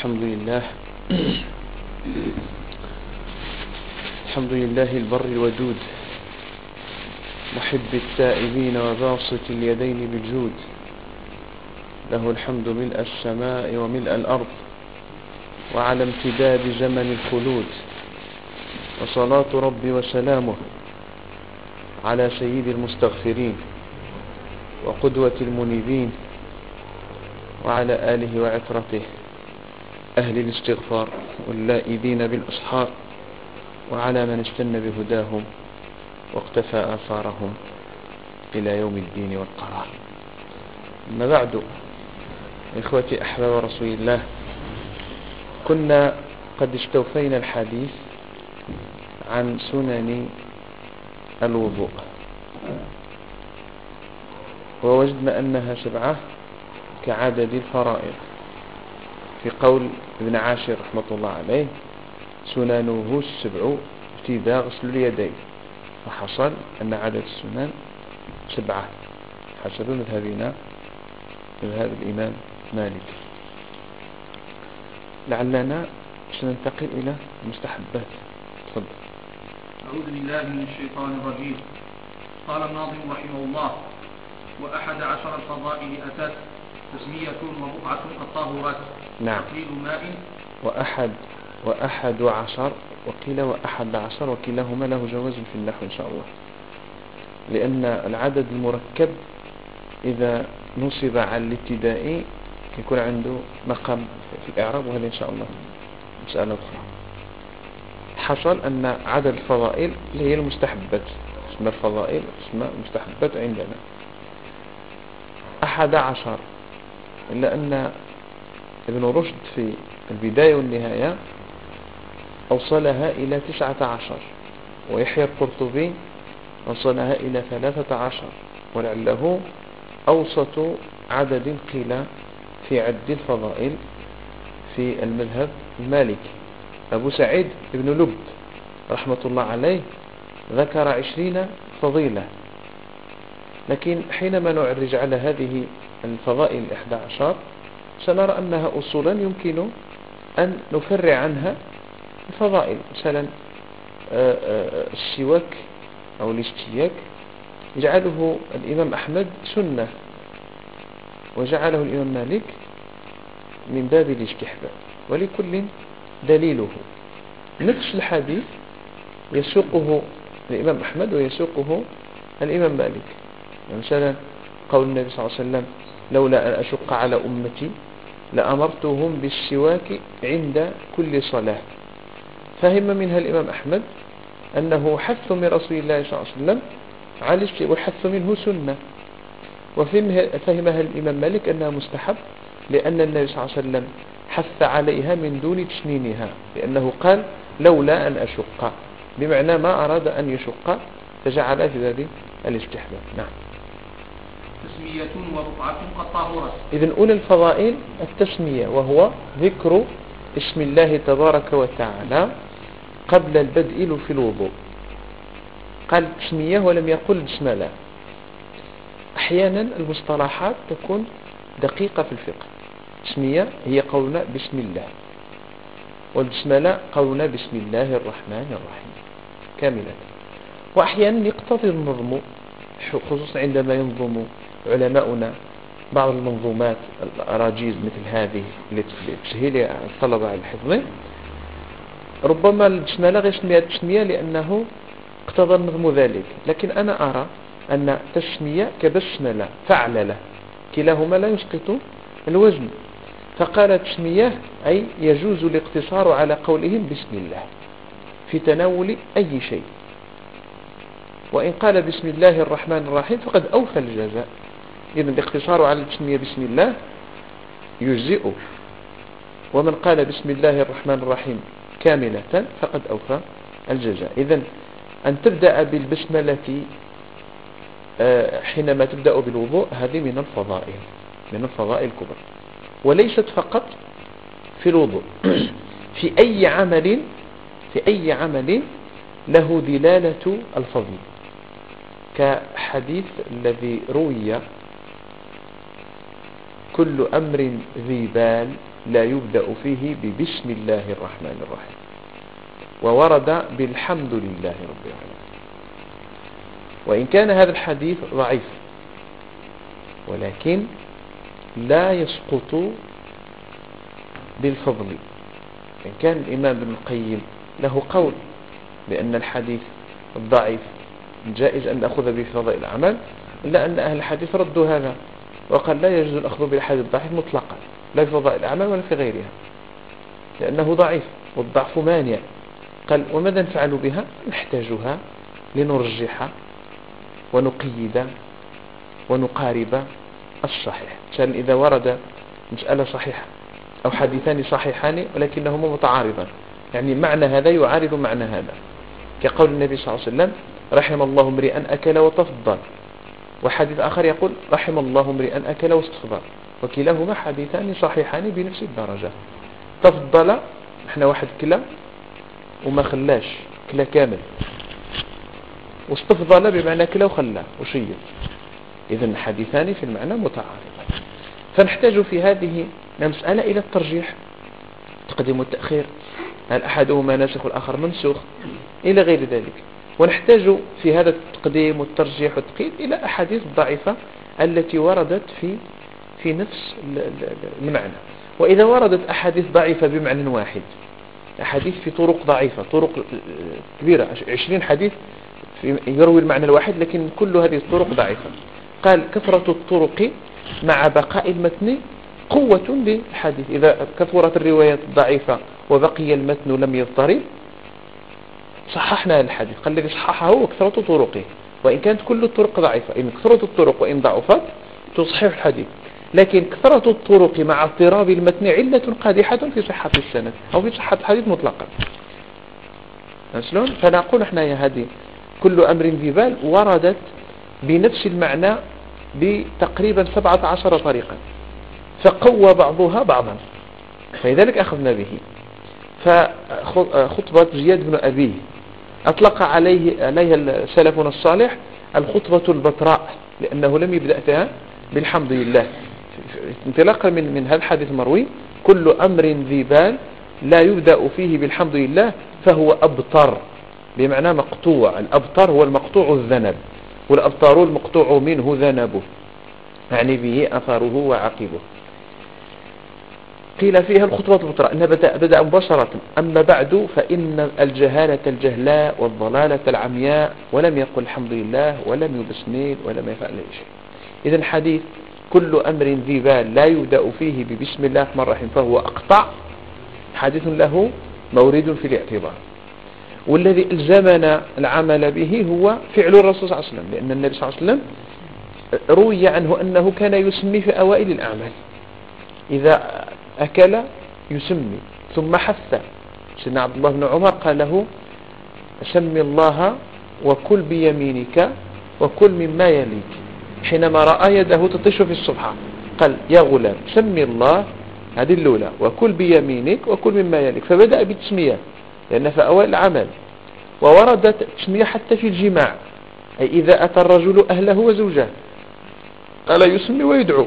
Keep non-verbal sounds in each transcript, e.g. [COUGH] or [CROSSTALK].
الحمد لله. الحمد لله البر الودود. محب التائبين وباسط اليدين بالجود. له الحمد ملء السماء وملء الأرض. وعلى امتداد زمن الخلود. وصلاة ربي وسلامه على سيد المستغفرين وقدوة المنيبين وعلى آله وعطرته أهل الاستغفار واللائذين بالأصحار وعلى من استنى بهداهم واقتفى آثارهم إلى يوم الدين والقرار. أما بعد إخوتي أحباب رسول الله كنا قد استوفينا الحديث عن سنن الوضوء ووجدنا أنها سبعة كعدد الفرائض. في قول ابن عاشر رحمة الله عليه سننه السبع ابتداء غسل اليدين. فحصل أن عدد السنن سبعة. حسب مذهبنا مذهب الإمام مالك. لعلنا سننتقل إلى المستحبات. تفضل. أعوذ بالله من الشيطان الرجيم. قال الناظم رحمه الله وأحد عشر الفضائل أتت تسمية وبقعة الطاهرات. نعم. ماء. وأحد وأحد عشر وقيل وأحد عشر وكلاهما له جواز في النحو إن شاء الله. لأن العدد المركب إذا نصب على الابتدائي يكون عنده مقام في الإعراب وهذا إن شاء الله. مسألة أخرى. حصل أن عدد الفضائل هي المستحبات اسمها الفضائل اسمها المستحبات عندنا. أحد عشر. إلا أن ابن رشد في البداية والنهاية أوصلها إلى تسعة عشر ويحيى القرطبي أوصلها إلى ثلاثة عشر ولعله أوسط عدد قيل في عد الفضائل في المذهب المالكي. أبو سعيد بن لب رحمة الله عليه ذكر عشرين فضيلة. لكن حينما نعرج على هذه الفضائل الإحدى عشر سنرى أنها أصولا يمكن أن نفرع عنها الفضائل مثلا آه، آه، السواك أو الاستياك جعله الإمام أحمد سنة وجعله الإمام مالك من باب الاستحباب ولكل دليله. نفس الحديث يسوقه الإمام أحمد ويسوقه الإمام مالك. يعني مثلا قول النبي صلى الله عليه وسلم لولا أن أشق على أمتي لأمرتهم بالسواك عند كل صلاة. فهم منها الإمام أحمد أنه حث من رسول الله صلى الله عليه وسلم على والحث منه سنة. وفهمها الإمام مالك أنها مستحب لأن النبي صلى الله عليه وسلم حث عليها من دون تشنينها لأنه قال لولا أن أشق. بمعنى ما أراد أن يشق فجعل في ذلك الاستحباب. نعم. تسمية ورقعة قد طهرت إذن أولى الفضائل التسمية وهو ذكر اسم الله تبارك وتعالى قبل البدء في الوضوء. قال تسمية ولم يقل بسم الله أحيانا المصطلحات تكون دقيقة في الفقه. تسمية هي قولنا بسم الله. والبسملة قولنا بسم الله الرحمن الرحيم. كاملة. وأحيانا يقتضي النظم خصوصا عندما ينظم علماؤنا بعض المنظومات الأراجيز مثل هذه لتسهيل الطلبة على الحفظ. ربما البسملة غير سميها تسمية لأنه اقتضى النظم ذلك. لكن أنا أرى أن تسمية كبسملة فعللة كلاهما لا يسقط الوزن. فقال تسمية أي يجوز الاقتصار على قولهم بسم الله. في تناول أي شيء. وإن قال بسم الله الرحمن الرحيم فقد أوفى الجزاء. إذا الاقتصار على التسمية بسم الله يجزئ. ومن قال بسم الله الرحمن الرحيم كاملة فقد أوفى الجزاء. إذا أن تبدأ بالبسملة آه، حينما تبدأ بالوضوء هذه من الفضائل من الفضائل الكبرى. وليست فقط في الوضوء [CLEARS THROAT] في أي عمل في أي عمل له دلالة الفضل. كحديث الذي روي كل أمر ذي بال لا يبدأ فيه ببسم الله الرحمن الرحيم. وورد بالحمد لله رب العالمين. وإن كان هذا الحديث ضعيف ولكن لا يسقط بالفضل. إن كان الإمام ابن القيم له قول بأن الحديث الضعيف جائز أن نأخذ به في فضائل الأعمال إلا أن أهل الحديث ردوا هذا. وقال لا يجوز الأخذ بالحديث الضعيف مطلقا لا في فضائل الأعمال ولا في غيرها لأنه ضعيف والضعف مانع. قال وماذا نفعل بها؟ نحتاجها لنرجح ونقيد ونقارب الصحيح. مثلا إذا ورد مسألة صحيحة أو حديثان صحيحان ولكنهما متعارضان يعني معنى هذا يعارض معنى هذا. كقول النبي صلى الله عليه وسلم رحم الله امرئا أكل وتفضل. وحديث آخر يقول رحم الله امرئا أكل واستفضل وكلاهما حديثان صحيحان بنفس الدرجة. تفضل إحنا واحد كلا وما خلاش كلا كامل. واستفضل بمعنى كلا وخلاه وشيء إذا حديثان في المعنى متعارضان فنحتاج في هذه المسألة إلى الترجيح. التقديم والتأخير هل أحدهما ناسخ والآخر منسوخ؟ إلى غير ذلك. ونحتاج في هذا التقديم والترجيح والتقييد إلى أحاديث ضعيفة التي وردت في في نفس المعنى. وإذا وردت أحاديث ضعيفة بمعنى واحد أحاديث في طرق ضعيفة طرق كبيرة عشرين حديث يروي المعنى الواحد لكن كل هذه الطرق ضعيفة. قال كثرة الطرق مع بقاء المتن قوة للحديث. إذا كثرت الروايات الضعيفة وبقي المتن لم يضطرب صححنا الحديث. قال الذي صححه وكثرة طرقه. وإن كانت كل الطرق ضعيفة إن كثرة الطرق وإن ضعفت تصحح الحديث. لكن كثرة الطرق مع اضطراب المتن علة قادحة في صحة السند أو في صحة الحديث مطلقا. شلون؟ فنقول إحنا يا هذه كل أمر ذي بال وردت بنفس المعنى بتقريبا 17 طريقا. فقوى بعضها بعضا. فلذلك أخذنا به. فخطبة زياد بن أبيه. أطلق عليه عليها سلفنا الصالح الخطبة البتراء لأنه لم يبدأ فيها. بالحمد لله. انطلاقا من من هذا الحديث المروي كل أمر ذي بال لا يبدأ فيه بالحمد لله فهو أبطر. بمعنى مقطوع. الأبطر هو المقطوع الذنب والأبطار المقطوع منه ذنبه يعني به أثره وعقبه. قيل فيها الخطوة البطرة أنها بدأ, بدأ مباشرة. أما بعد فإن الجهالة الجهلاء والضلالة العمياء ولم يقل الحمد لله ولم يبسميل ولم يفعل أي شيء. إذا حديث كل أمر ذي بال لا يبدأ فيه ببسم الله الرحمن الرحيم فهو أقطع حديث له مورد في الاعتبار. والذي ألزمنا العمل به هو فعل الرسول صلى الله عليه وسلم لأن النبي صلى الله عليه وسلم روي عنه أنه كان يسمي في أوائل الأعمال. إذا أكل يسمي. ثم حث. سيدنا عبد الله بن عمر قال له سم الله وكل بيمينك وكل مما يليك. حينما رأى يده تطش في الصبحة قال يا غلام سم الله. هذه الأولى. وكل بيمينك وكل مما يليك. فبدأ بالتسمية لأن في أوائل العمل. ووردت التسمية حتى في الجماع أي إذا أتى الرجل أهله وزوجه. قال يسمي ويدعو.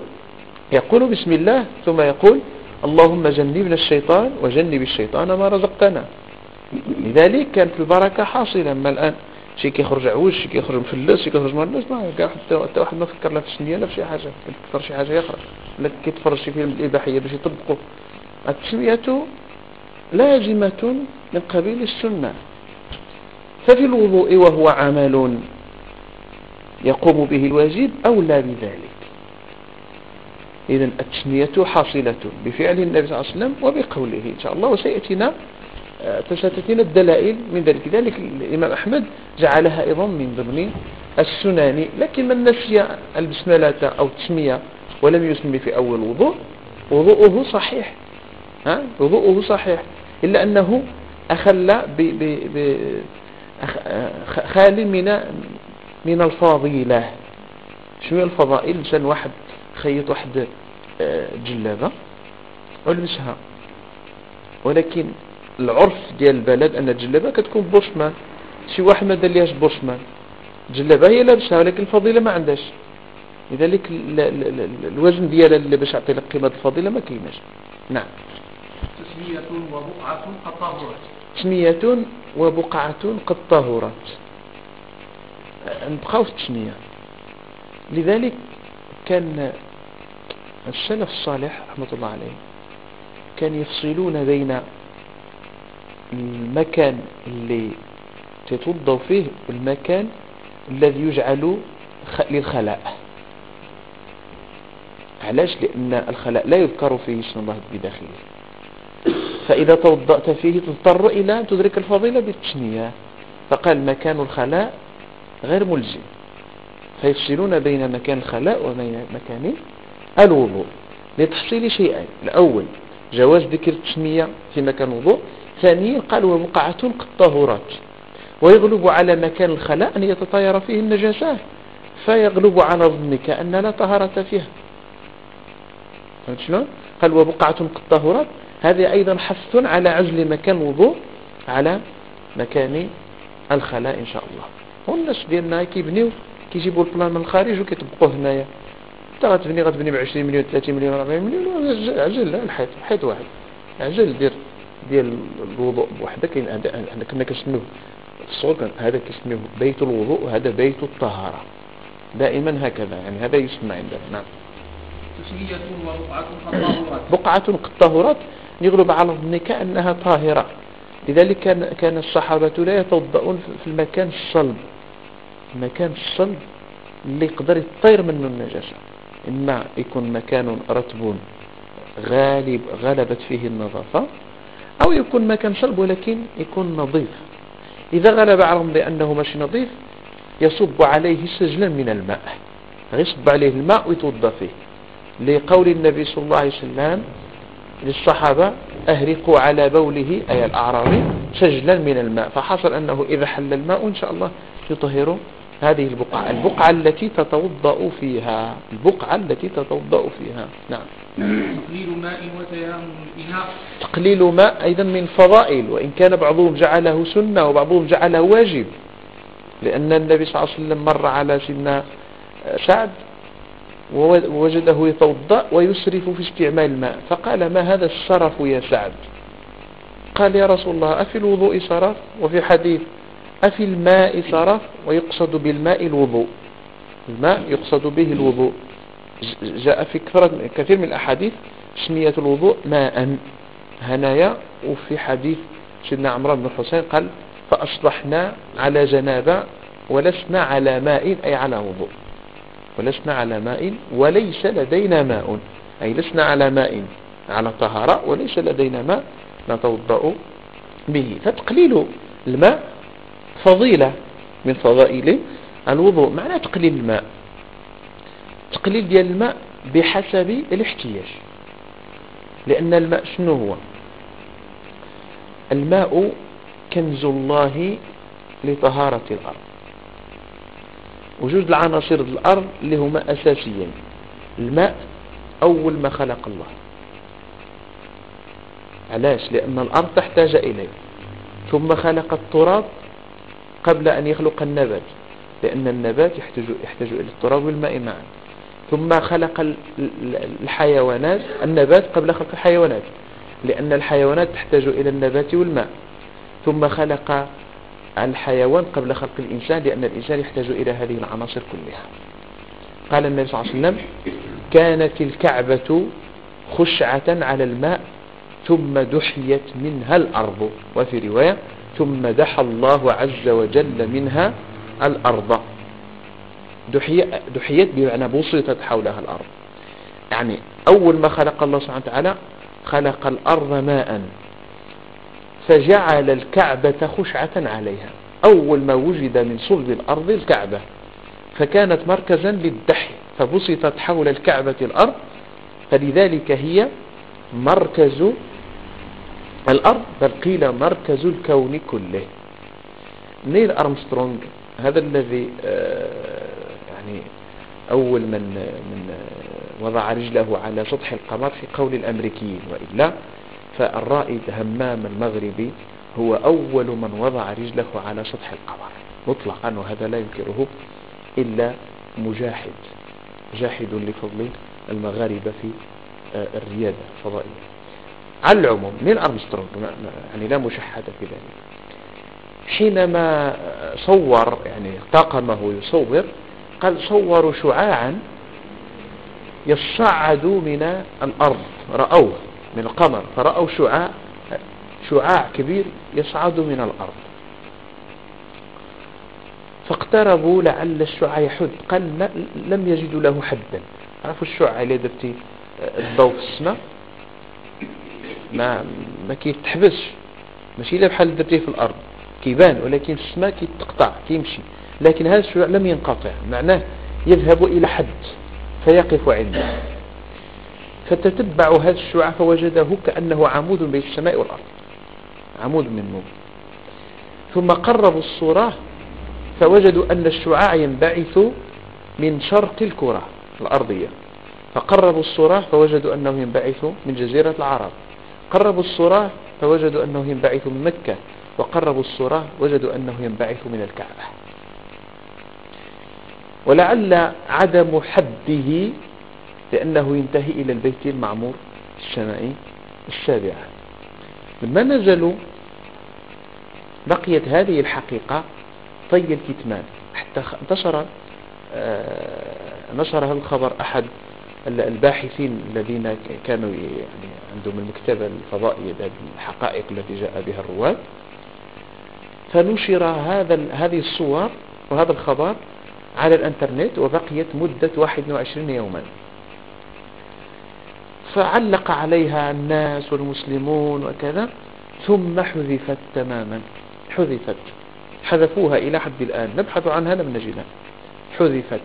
يقول بسم الله. ثم يقول اللهم جنبنا الشيطان وجنب الشيطان ما رزقتنا. لذلك كانت البركة حاصلة. أما الآن شي كيخرج عوج شي كيخرج مفلس شي كيخرج مرلس ما حتى واحد ما فكر لا في السنية لا في شي حاجة. كيفكر شي حاجة يخرج. ولا كيتفرج شي فيلم الإباحية باش يطبقوا التسمية لازمة من قبيل السنة. ففي الوضوء وهو عمل يقوم به الواجب أولى بذلك. إذا التسمية حاصلة بفعل النبي صلى الله عليه وسلم وبقوله إن شاء الله وسيأتينا تستأتينا الدلائل من ذلك. ذلك الإمام أحمد جعلها أيضا من ضمن السنن لكن من نسي البسملة أو التسمية ولم يسمي في أول وضوء وضوءه صحيح. ها؟ وضوءه صحيح. إلا أنه أخل ب ب ب خال من من الفضيلة شنو الفضائل؟ مثلا واحد خيط واحد آه، جلابة ولبسها ولكن العرف ديال البلد أن الجلابة كتكون بوشمان. شي واحد ما داليهاش بوشمان. الجلابة هي لابسها ولكن الفضيلة ما عندهاش. لذلك الوزن ديالها اللي باش يعطي لك قيمة الفضيلة ما كايناش. نعم. تسمية وبقعة قد طهرت تسمية وبقعة قد طهرت نبقاو في التسمية. لذلك كان السلف الصالح رحمة الله عليه كان يفصلون بين المكان اللي تتوضأ فيه والمكان الذي يجعل للخلاء. علاش؟ لأن الخلاء لا يذكر فيه اسم الله بداخله. فإذا توضأت فيه تضطر إلى أن تدرك الفضيلة بالتشنية. فقال مكان الخلاء غير ملزم. فيفصلون بين مكان الخلاء وبين مكان الوضوء. لتحصيل شيئين الأول جواز ذكر التسمية في مكان الوضوء. ثانيا قال وبقعة قد طهرت. ويغلب على مكان الخلاء أن يتطاير فيه النجاسات فيغلب على ظنك أن لا طهارة فيها. فهمت شلون؟ قال وبقعة قد طهرت. هذه أيضا حث على عزل مكان الوضوء على مكان الخلاء إن شاء الله. والناس ديالنا كيبنيو كيجيبوا ال plan من الخارج وكيطبقوه هنايا. انت غتبني غتبني ب 20 مليون 30 مليون 40 مليون عجل الحيط حيط واحد. عجل دير ديال الوضوء بوحدك كاين كنا كنسميوه الصغر هذا كنسميوه بيت الوضوء وهذا بيت الطهارة. دائما هكذا يعني هذا يسمى عندنا نعم. تسمية وبقعة قد طهرت بقعة قد طهرت يغلب على ظنك أنها طاهرة. لذلك كان, كان الصحابة لا يتوضؤون في المكان الصلب. المكان الصلب اللي يقدر يطير منه النجاسة. إما يكون مكان رطب غالب غلبت فيه النظافة أو يكون مكان صلب ولكن يكون نظيف. إذا غلب عليهم بأنه ماشي نظيف يصب عليه سجلا من الماء. يصب عليه الماء ويتوضأ فيه. لقول النبي صلى الله عليه وسلم للصحابة أهرقوا على بوله أي الأعرابي سجلا من الماء. فحصل أنه إذا حل الماء إن شاء الله يطهر هذه البقعة. البقعة التي تتوضأ فيها. البقعة التي تتوضأ فيها. نعم. تقليل ماء وتيامن الإناء. تقليل ماء أيضا من فضائل وإن كان بعضهم جعله سنة وبعضهم جعله واجب. لأن النبي صلى الله عليه وسلم مر على سيدنا سعد ووجده يتوضأ ويسرف في استعمال الماء. فقال ما هذا السرف يا سعد؟ قال يا رسول الله أفي الوضوء سرف وفي حديث أفي الماء سرف ويقصد بالماء الوضوء. الماء يقصد به الوضوء. جاء في كثير من الأحاديث تسمية الوضوء ماء. هنايا وفي حديث سيدنا عمرو بن الحسين قال فأصبحنا على جنابة ولسنا على ماء أي على وضوء. ولسنا على ماء وليس لدينا ماء أي لسنا على ماء على طهارة وليس لدينا ماء نتوضأ به. فتقليل الماء فضيلة من فضائل الوضوء معنى تقليل الماء. تقليل ديال الماء بحسب الاحتياج. لأن الماء شنو هو؟ الماء كنز الله لطهارة الأرض. وجود العناصر الأرض اللي هما أساسيين. الماء أول ما خلق الله. علاش؟ لأن الأرض تحتاج إليه. ثم خلق التراب قبل أن يخلق النبات لأن النبات يحتاج, يحتاج إلى التراب والماء معا. ثم خلق الحيوانات النبات قبل خلق الحيوانات لأن الحيوانات تحتاج إلى النبات والماء. ثم خلق الحيوان قبل خلق الإنسان لأن الإنسان يحتاج إلى هذه العناصر كلها. قال النبي صلى الله عليه وسلم كانت الكعبة خشعة على الماء ثم دحيت منها الأرض. وفي رواية ثم دحى الله عز وجل منها الأرض. دحيت بمعنى بسطت حولها الأرض. يعني أول ما خلق الله سبحانه وتعالى خلق الأرض ماء فجعل الكعبة خشعة عليها. أول ما وجد من صلب الأرض الكعبة فكانت مركزا للدحي فبسطت حول الكعبة الأرض. فلذلك هي مركز الأرض بل قيل مركز الكون كله. نيل أرمسترونغ هذا الذي آه، يعني أول من من وضع رجله على سطح القمر في قول الأمريكيين وإلا. فالرائد همام المغربي هو أول من وضع رجله على سطح القمر. مطلقا وهذا لا ينكره إلا مجاحد جاحد لفضل المغاربة في آه، الريادة الفضائية. على العموم من أرمسترونغ يعني لا مشحة في ذلك. حينما صور يعني طاقمه يصور قال صوروا شعاعا يصعد من الأرض رأوه من القمر فرأوا شعاع شعاع كبير يصعد من الأرض. فاقتربوا لعل الشعاع يحد. قال لم يجدوا له حدا. عرفوا الشعاع اللي درتي الضوء في السماء؟ ما ما كيتحبسش ماشي إلا بحال درتيه في الأرض. كيبان ولكن السماء كيتقطع كيمشي. لكن هذا الشعاع لم ينقطع. معناه يذهب إلى حد فيقف عنده. فتتبع هذا الشعاع فوجده كأنه عمود بين السماء والأرض. عمود من نور. ثم قربوا الصورة فوجدوا أن الشعاع ينبعث من شرق الكرة الأرضية. فقربوا الصورة فوجدوا أنه ينبعث من جزيرة العرب. قربوا الصورة فوجدوا أنه ينبعث من مكة. وقربوا الصورة وجدوا أنه ينبعث من الكعبة. ولعل عدم حده لأنه ينتهي إلى البيت المعمور السمائي السابعة لما نزلوا بقيت هذه الحقيقة طي الكتمان. حتى انتشر آه، نشر هذا الخبر أحد الباحثين الذين كانوا يعني عندهم المكتبة الفضائية الحقائق التي جاء بها الرواد. فنشر هذا هذه الصور وهذا الخبر على الإنترنت وبقيت مدة 21 يوما. فعلق عليها الناس والمسلمون وكذا ثم حذفت تماما. حذفت. حذفوها إلى حد الآن. نبحث عنها لم نجدها حذفت.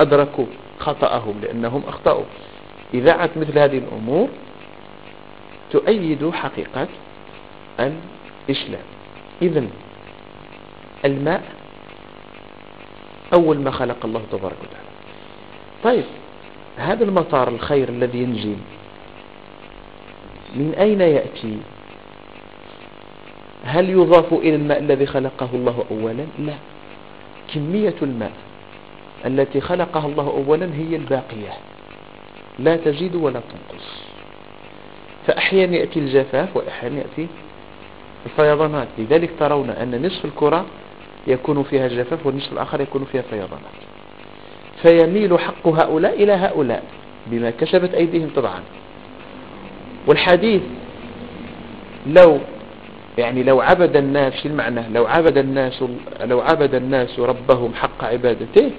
أدركوا خطأهم لأنهم أخطأوا. إذاعة مثل هذه الأمور تؤيد حقيقة الإسلام. إذا الماء أول ما خلق الله تبارك وتعالى. طيب هذا المطار الخير الذي ينزل من أين يأتي؟ هل يضاف إلى الماء الذي خلقه الله أولا؟ لا. كمية الماء التي خلقها الله أولا هي الباقية. لا تزيد ولا تنقص. فأحيانا يأتي الجفاف وأحيانا يأتي الفيضانات. لذلك ترون أن نصف الكرة يكون فيها جفاف والنصف الآخر يكون فيها فيضانات. فيميل حق هؤلاء إلى هؤلاء بما كسبت أيديهم طبعا. والحديث لو يعني لو عبد الناس في المعنى؟ لو عبد الناس لو عبد الناس ربهم حق عبادته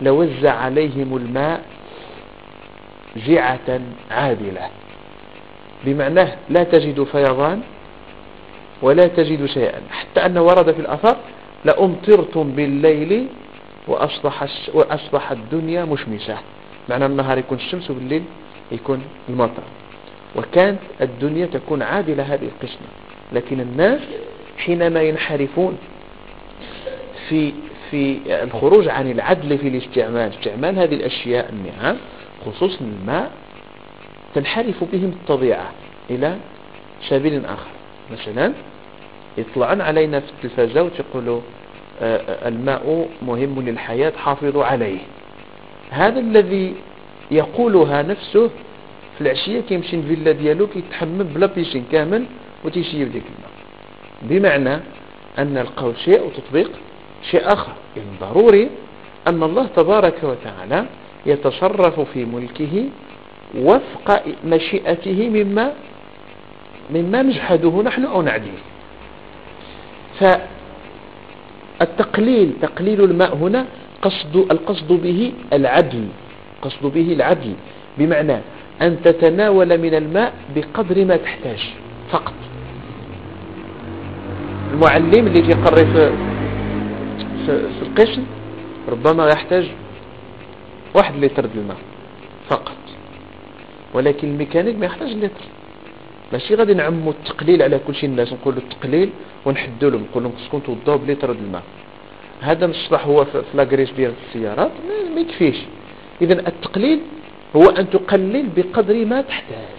لوزع عليهم الماء جعة عادلة. بمعناه لا تجد فيضان ولا تجد شيئا. حتى أنه ورد في الأثر لأمطرتم بالليل وأصبح, وأصبح الدنيا مشمسة. معنى النهار يكون الشمس وبالليل يكون المطر. وكانت الدنيا تكون عادلة هذه القسمة. لكن الناس حينما ينحرفون في في الخروج عن العدل في الاستعمال استعمال هذه الأشياء النعم خصوصا الماء تنحرف بهم الطبيعة إلى سبيل آخر. مثلا يطلعون علينا في التلفزة وتقولوا آه، آه، الماء مهم للحياة حافظوا عليه. هذا الذي يقولها نفسه في العشية كيمشي الفيلا ديالو كيتحمم بلا بيشين كامل وتيشيب ديك الماء. بمعنى أن القول شيء وتطبيق شيء آخر. يعني ضروري أن الله تبارك وتعالى يتصرف في ملكه وفق مشيئته مما مما نجحده نحن أو نعديه. فالتقليل تقليل الماء هنا قصد القصد به العدل قصد به العدل بمعنى أن تتناول من الماء بقدر ما تحتاج فقط. المعلم اللي يقري في, في, في القسم ربما يحتاج واحد لتر الماء فقط. ولكن الميكانيك ما يحتاج لتر ماشي غادي نعمو التقليل على كل شيء الناس نقولوا التقليل ونحدوا لهم نقول لهم خصكم توضاو بليتر الماء. هذا مصبح هو في la graisse ديال السيارات ما يكفيش. اذا التقليل هو أن تقلل بقدر ما تحتاج.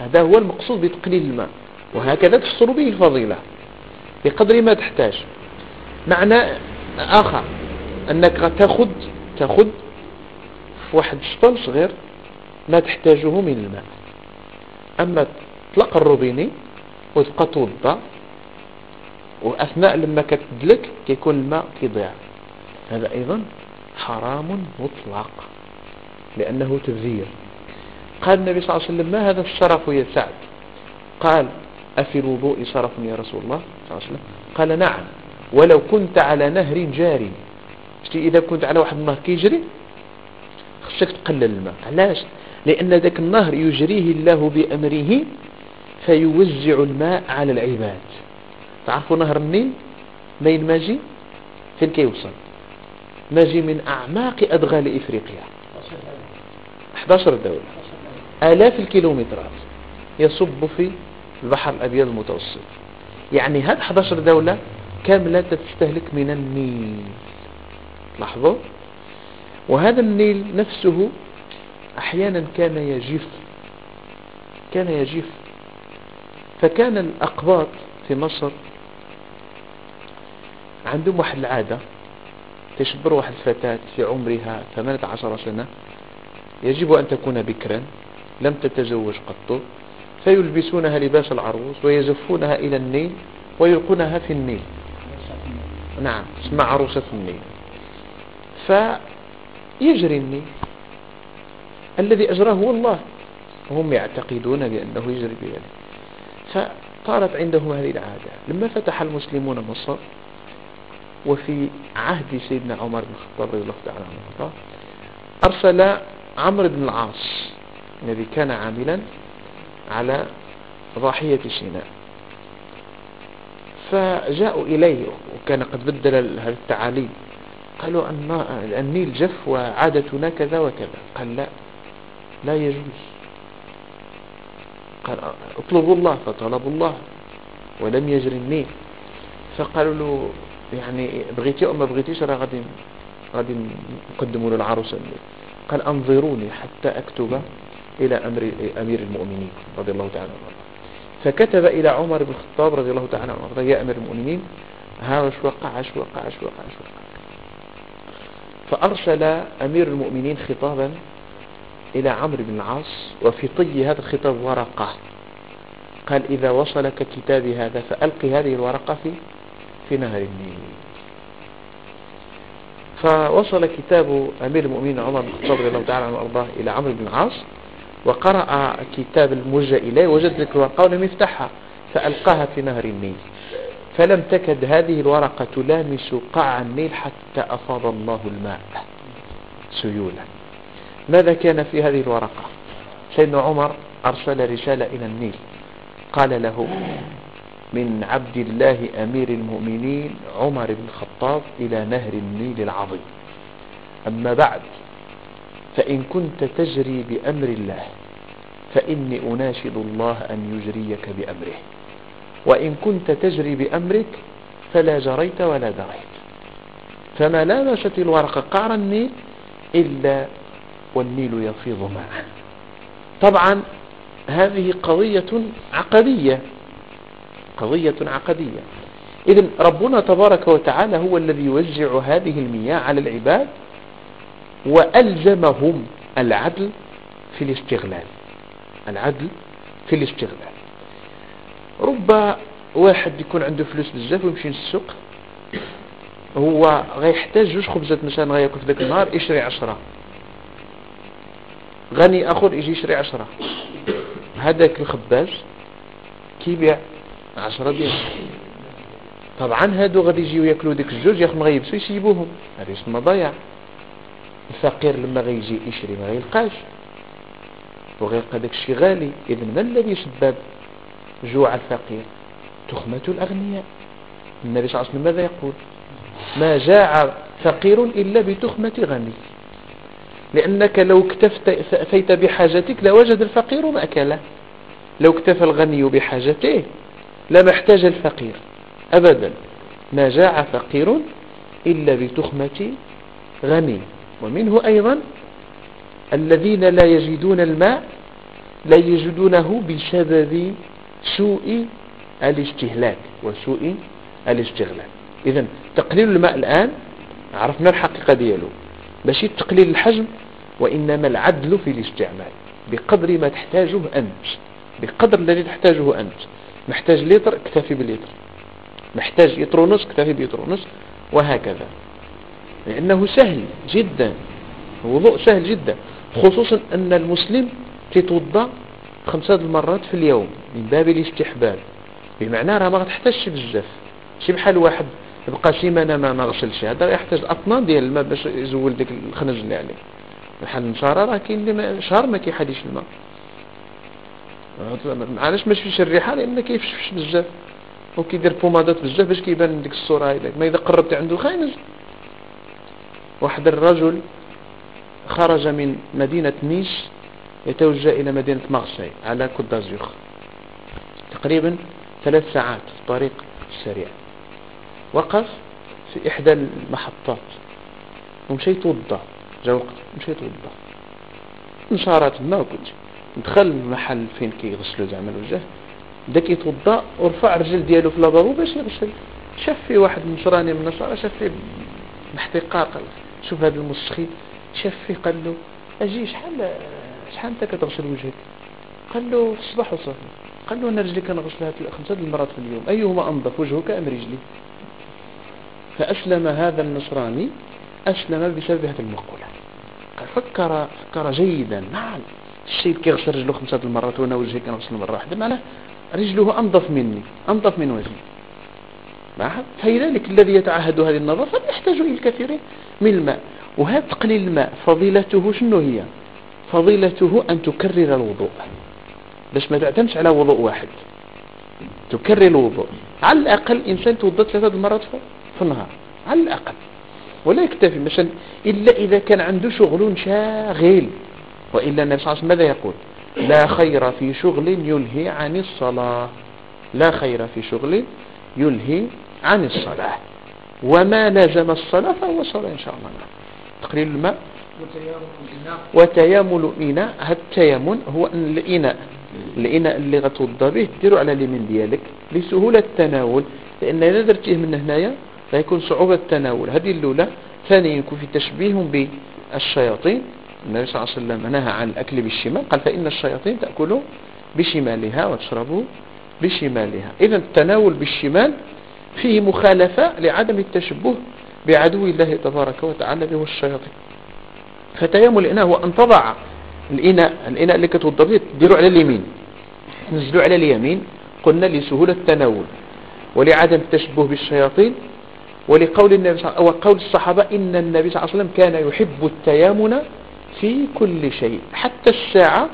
هذا هو المقصود بتقليل الماء. وهكذا تفسر به الفضيلة. بقدر ما تحتاج. معنى آخر أنك تأخذ تأخذ في واحد الشطل صغير ما تحتاجه من الماء. أما تطلق الروبيني وتبقى توضا وأثناء لما كتدلك كيكون الماء كيضيع هذا أيضا حرام مطلق لأنه تبذير قال النبي صلى الله عليه وسلم ما هذا الشرف يا سعد؟ قال أفي الوضوء شرف يا رسول الله صلى الله عليه وسلم؟ قال نعم ولو كنت على نهر جاري. إذا كنت على واحد النهر كيجري خصك تقلل الماء. علاش؟ لأن ذاك النهر يجريه الله بأمره فيوزع الماء على العباد. تعرفوا نهر النيل؟ مين ماجي؟ فين كيوصل؟ ماجي من أعماق أدغال إفريقيا. 11 دولة. آلاف الكيلومترات يصب في البحر الأبيض المتوسط. يعني هاد 11 دولة كاملة تستهلك من النيل. لاحظوا؟ وهذا النيل نفسه أحيانا كان يجف كان يجف فكان الأقباط في مصر عندهم واحد العادة تشبر واحد الفتاة في عمرها 18 سنة يجب أن تكون بكرا لم تتزوج قط فيلبسونها لباس العروس ويزفونها إلى النيل ويلقونها في النيل. نعم اسمها عروسة النيل. فيجري النيل. الذي أجراه هو الله وهم يعتقدون بأنه يجري بذلك فطارت عندهم هذه العادة. لما فتح المسلمون مصر وفي عهد سيدنا عمر بن الخطاب رضي الله تعالى عنه أرسل عمرو بن العاص الذي كان عاملا على ضاحية سيناء. فجاءوا إليه وكان قد بدل التعاليم. قالوا أن النيل جف وعادتنا كذا وكذا. قال لا لا يجوز. قال اطلبوا الله فطلبوا الله ولم يجري النيل فقالوا له يعني بغيتي أو ما بغيتيش راه غادي غادي نقدموا له العروسة قال أنظروني حتى أكتب إلى أمر أمير المؤمنين رضي الله تعالى عنه. فكتب إلى عمر بن الخطاب رضي الله تعالى عنه يا أمير المؤمنين ها وش وقع وش وقع وش وقع وش وقع فأرسل أمير المؤمنين خطابا إلى عمرو بن العاص وفي طي هذا الخطاب ورقة. قال إذا وصلك كتابي هذا فألقي هذه الورقة في في نهر النيل. فوصل كتاب أمير المؤمنين عمر بن الخطاب رضي الله تعالى عنه وأرضاه إلى عمرو بن العاص وقرأ كتاب الموجة إليه وجد ذلك الورقة ولم يفتحها فألقاها في نهر النيل. فلم تكد هذه الورقة تلامس قاع النيل حتى أفاض الله الماء سيولا. ماذا كان في هذه الورقة؟ سيدنا عمر أرسل رسالة إلى النيل. قال له من عبد الله أمير المؤمنين عمر بن الخطاب إلى نهر النيل العظيم. أما بعد فإن كنت تجري بأمر الله فإني أناشد الله أن يجريك بأمره. وإن كنت تجري بأمرك فلا جريت ولا دريت. فما لامست الورقة قعر النيل إلا والنيل يفيض معه. طبعا هذه قضية عقدية قضية عقدية. إذن ربنا تبارك وتعالى هو الذي يوزع هذه المياه على العباد وألزمهم العدل في الاستغلال. العدل في الاستغلال. رب واحد يكون عنده فلوس بزاف ويمشي للسوق هو غيحتاج جوج خبزات مثلا غياكل في ذاك النهار يشري عشرة. غني آخر يجي يشري عشرة. هذاك الخباز كيبيع عشرة ديال. طبعا هادو غادي يجيو ياكلوا ديك الجوج ياخذ ما غيبسوا يسيبوهم. هذا يسمى ضياع الفقير لما غيجي يشري ما غيلقاش. وغيلقى داك الشيء غالي. اذا ما الذي سبب جوع الفقير؟ تخمة الأغنياء. النبي صلى الله عليه وسلم ماذا يقول؟ ما جاع فقير إلا بتخمة غني. لأنك لو اكتفت فيت بحاجتك لوجد الفقير مأكله لو اكتفى الغني بحاجته لما احتاج الفقير. أبدا ما جاع فقير إلا بتخمة غني. ومنه أيضا الذين لا يجدون الماء لا يجدونه بسبب سوء الاستهلاك وسوء الاستغلال. إذا تقليل الماء الآن عرفنا الحقيقة دياله. ماشي تقليل الحجم وإنما العدل في الاستعمال. بقدر ما تحتاجه أنت. بقدر الذي تحتاجه أنت. محتاج لتر اكتفي بلتر. محتاج يطر ونص اكتفي بيطر ونص وهكذا. لأنه سهل جدا. الوضوء سهل جدا. خصوصا أن المسلم تتوضأ خمسة المرات في اليوم من باب الاستحباب. بمعنى راه ما غتحتاجش بزاف. شي بحال واحد يبقى سيمانة ما ما غسلش هذا يحتاج أطنان ديال الماء باش يزول ديك الخنج اللي عليه بحال النشارة راه كاين اللي شهر ما كيحاليش الماء. علاش ما شفيش الريحة؟ لأن كيفشفش بزاف. وكيدير بومادات بزاف باش كيبان ديك الصورة هيداك ما إذا قربت عنده خاينج واحد الرجل خرج من مدينة نيس يتوجه إلى مدينة مارسي على دازيوخ تقريبا ثلاث ساعات في الطريق السريع وقف في إحدى المحطات. ومشي يتوضا جا وقت مشي يتوضا نشارات وكل شيء دخل المحل فين كيغسلوا زعما الوجه. بدا كيتوضا ورفع الرجل ديالو في لابابو باش يغسل. شاف فيه واحد نصراني من النصارى شاف فيه قال شوف هذا المسخي شاف فيه قال له أجي شحال شحال أنت كتغسل وجهك؟ قال له في الصباح وصافي. قال له أنا رجلي كنغسلها خمسة المرات في اليوم. أيهما أنظف وجهك أم رجلي؟ فأسلم هذا النصراني أسلم بسبب هذه المقولة. فكر فكر جيدا. نعم الشيء كيغسل رجله خمسة المرات وأنا وجهي كنغسل مرة واحدة. معناه رجله أنظف مني أنظف من وجهي. فلذلك الذي يتعهد هذه النظافة يحتاج إلى الكثير من الماء. وهذا تقليل الماء فضيلته شنو هي؟ فضيلته أن تكرر الوضوء. باش ما تعتمش على وضوء واحد تكرر الوضوء. على الأقل إنسان توضى ثلاثة مرات في النهار على الأقل. ولا يكتفي مثلا إلا إذا كان عنده شغل شاغل. وإلا النبي صلى الله عليه وسلم ماذا يقول؟ لا خير في شغل يلهي عن الصلاة. لا خير في شغل يلهي عن الصلاة. وما لازم الصلاة فهو صلاة إن شاء الله. تقليل الماء. وتيامل الإناء. هذا التيامن هو الإناء الإناء اللي غتوضى به ديروا على اليمين ديالك لسهولة التناول. لأن إذا درتيه من هنايا فيكون صعوبة التناول. هذه الأولى. ثانيا يكون في تشبيه بالشياطين. النبي صلى الله عليه وسلم نهى عن الأكل بالشمال. قال فإن الشياطين تأكل بشمالها وتشرب بشمالها. إذا التناول بالشمال فيه مخالفة لعدم التشبه بعدو الله تبارك وتعالى به الشياطين. فتيامل الإناء هو أن تضع الإناء الإناء اللي كتوضى به تديره على اليمين. نزلوا على اليمين. قلنا لسهولة التناول ولعدم التشبه بالشياطين. ولقول النبي صلى الله وقول الصحابة إن النبي صلى الله عليه وسلم كان يحب التيامن في كل شيء. حتى الساعة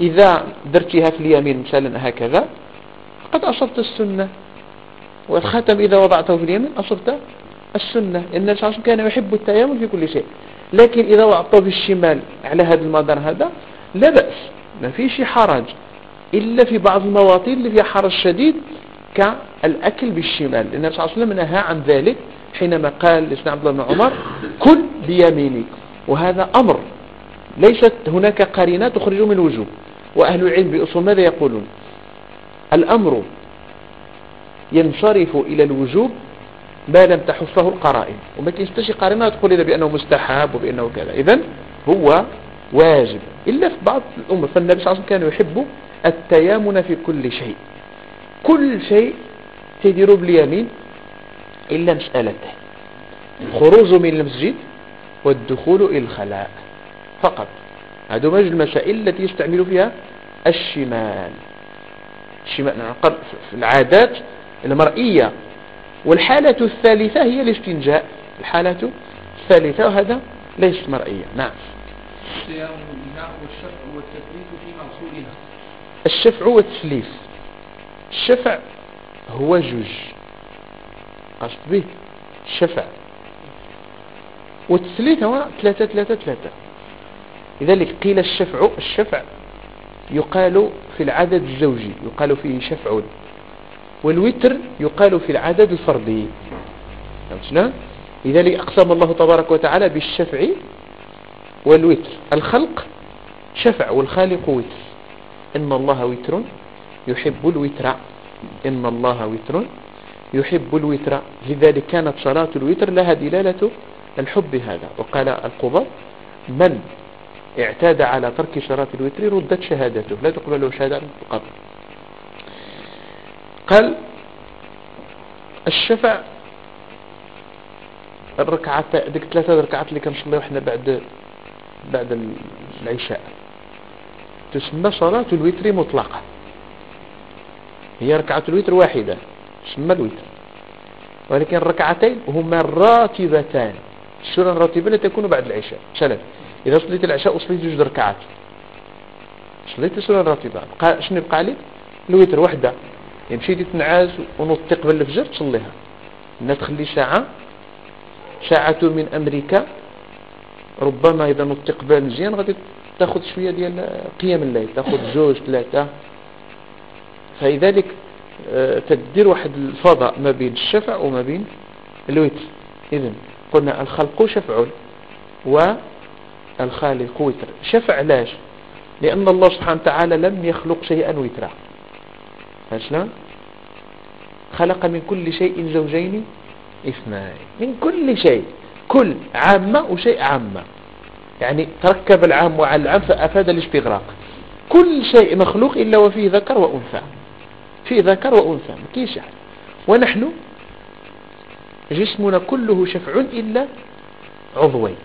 إذا درتها في اليمين مثلا هكذا قد أصبت السنة. والخاتم إذا وضعته في اليمين أصبت السنة. إن النبي صلى الله عليه وسلم كان يحب التيامن في كل شيء. لكن إذا وضعته في الشمال على هذا المدار هذا لا بأس ما فيش حرج. إلا في بعض المواطن اللي فيها حرج شديد كالأكل بالشمال. لأن النبي صلى الله عليه وسلم نهى عن ذلك حينما قال لسنا عبد الله بن عمر كل بيمينك. وهذا أمر. ليست هناك قرينة تخرج من الوجوب وأهل العلم بأصول ماذا يقولون؟ الأمر ينصرف إلى الوجوب ما لم تحفه القرائن. وما تنستشي قارنة تقول إذا بأنه مستحب وبأنه كذا. إذن هو واجب. إلا في بعض الأمة فالنبي صلى الله عليه وسلم كان يحب التيامن في كل شيء. كل شيء تدير باليمين إلا مسألته الخروج من المسجد والدخول إلى الخلاء. فقط. هذا مجد المسائل التي يستعمل فيها الشمال. الشمال في العادات المرئية. والحالة الثالثة هي الاستنجاء. الحالة الثالثة وهذا ليس مرئية. نعم. الشفع والتسليف الشفع هو جوج. قصد به الشفع والتسليف هو ثلاثة ثلاثة ثلاثة. لذلك قيل الشفع الشفع يقال في العدد الزوجي يقال فيه شفع. والوتر يقال في العدد الفردي. فهمتنا؟ لذلك أقسم الله تبارك وتعالى بالشفع والوتر. الخلق شفع والخالق وتر. إن الله وتر يحب الوتر. إن الله وتر يحب الوتر. لذلك كانت صلاة الوتر لها دلالة الحب هذا. وقال القضاء من اعتاد على ترك صلاة الوتر ردت شهادته. لا تقبل له شهادة قط قال الشفع الركعات ديك ثلاثة ركعات اللي كنصليو حنا بعد بعد العشاء. تسمى صلاة الوتر مطلقة. هي ركعة الوتر واحدة. تسمى الوتر؟ ولكن الركعتين هما الراتبتان السنن الراتبة لا تكون بعد العشاء؟ مثلا إذا صليت العشاء وصليت جوج ركعات. صليت السنن الراتبة؟ شنو يبقى عليك؟ الوتر وحدة. يعني مشيتي تنعاز ونوض قبل الفجر تصليها. الناس تخلي ساعة ساعة من أمريكا. ربما إذا نوضت قبل مزيان غادي تاخذ شوية ديال قيام الليل. تاخذ زوج ثلاثة. فلذلك آه، تدير واحد الفضاء ما بين الشفع وما بين الوتر إذن قلنا الخلق شفع والخالق وتر. شفع لاش لأن الله سبحانه وتعالى لم يخلق شيئا وترا. فشلون؟ خلق من كل شيء زوجين اثنين من كل شيء. كل عامة وشيء عامة. يعني تركب العام على العام فأفاد الاستغراق كل شيء مخلوق إلا وفيه ذكر وأنثى. في ذكر وأنثى مكيش يعني ونحن جسمنا كله شفع إلا عضوين.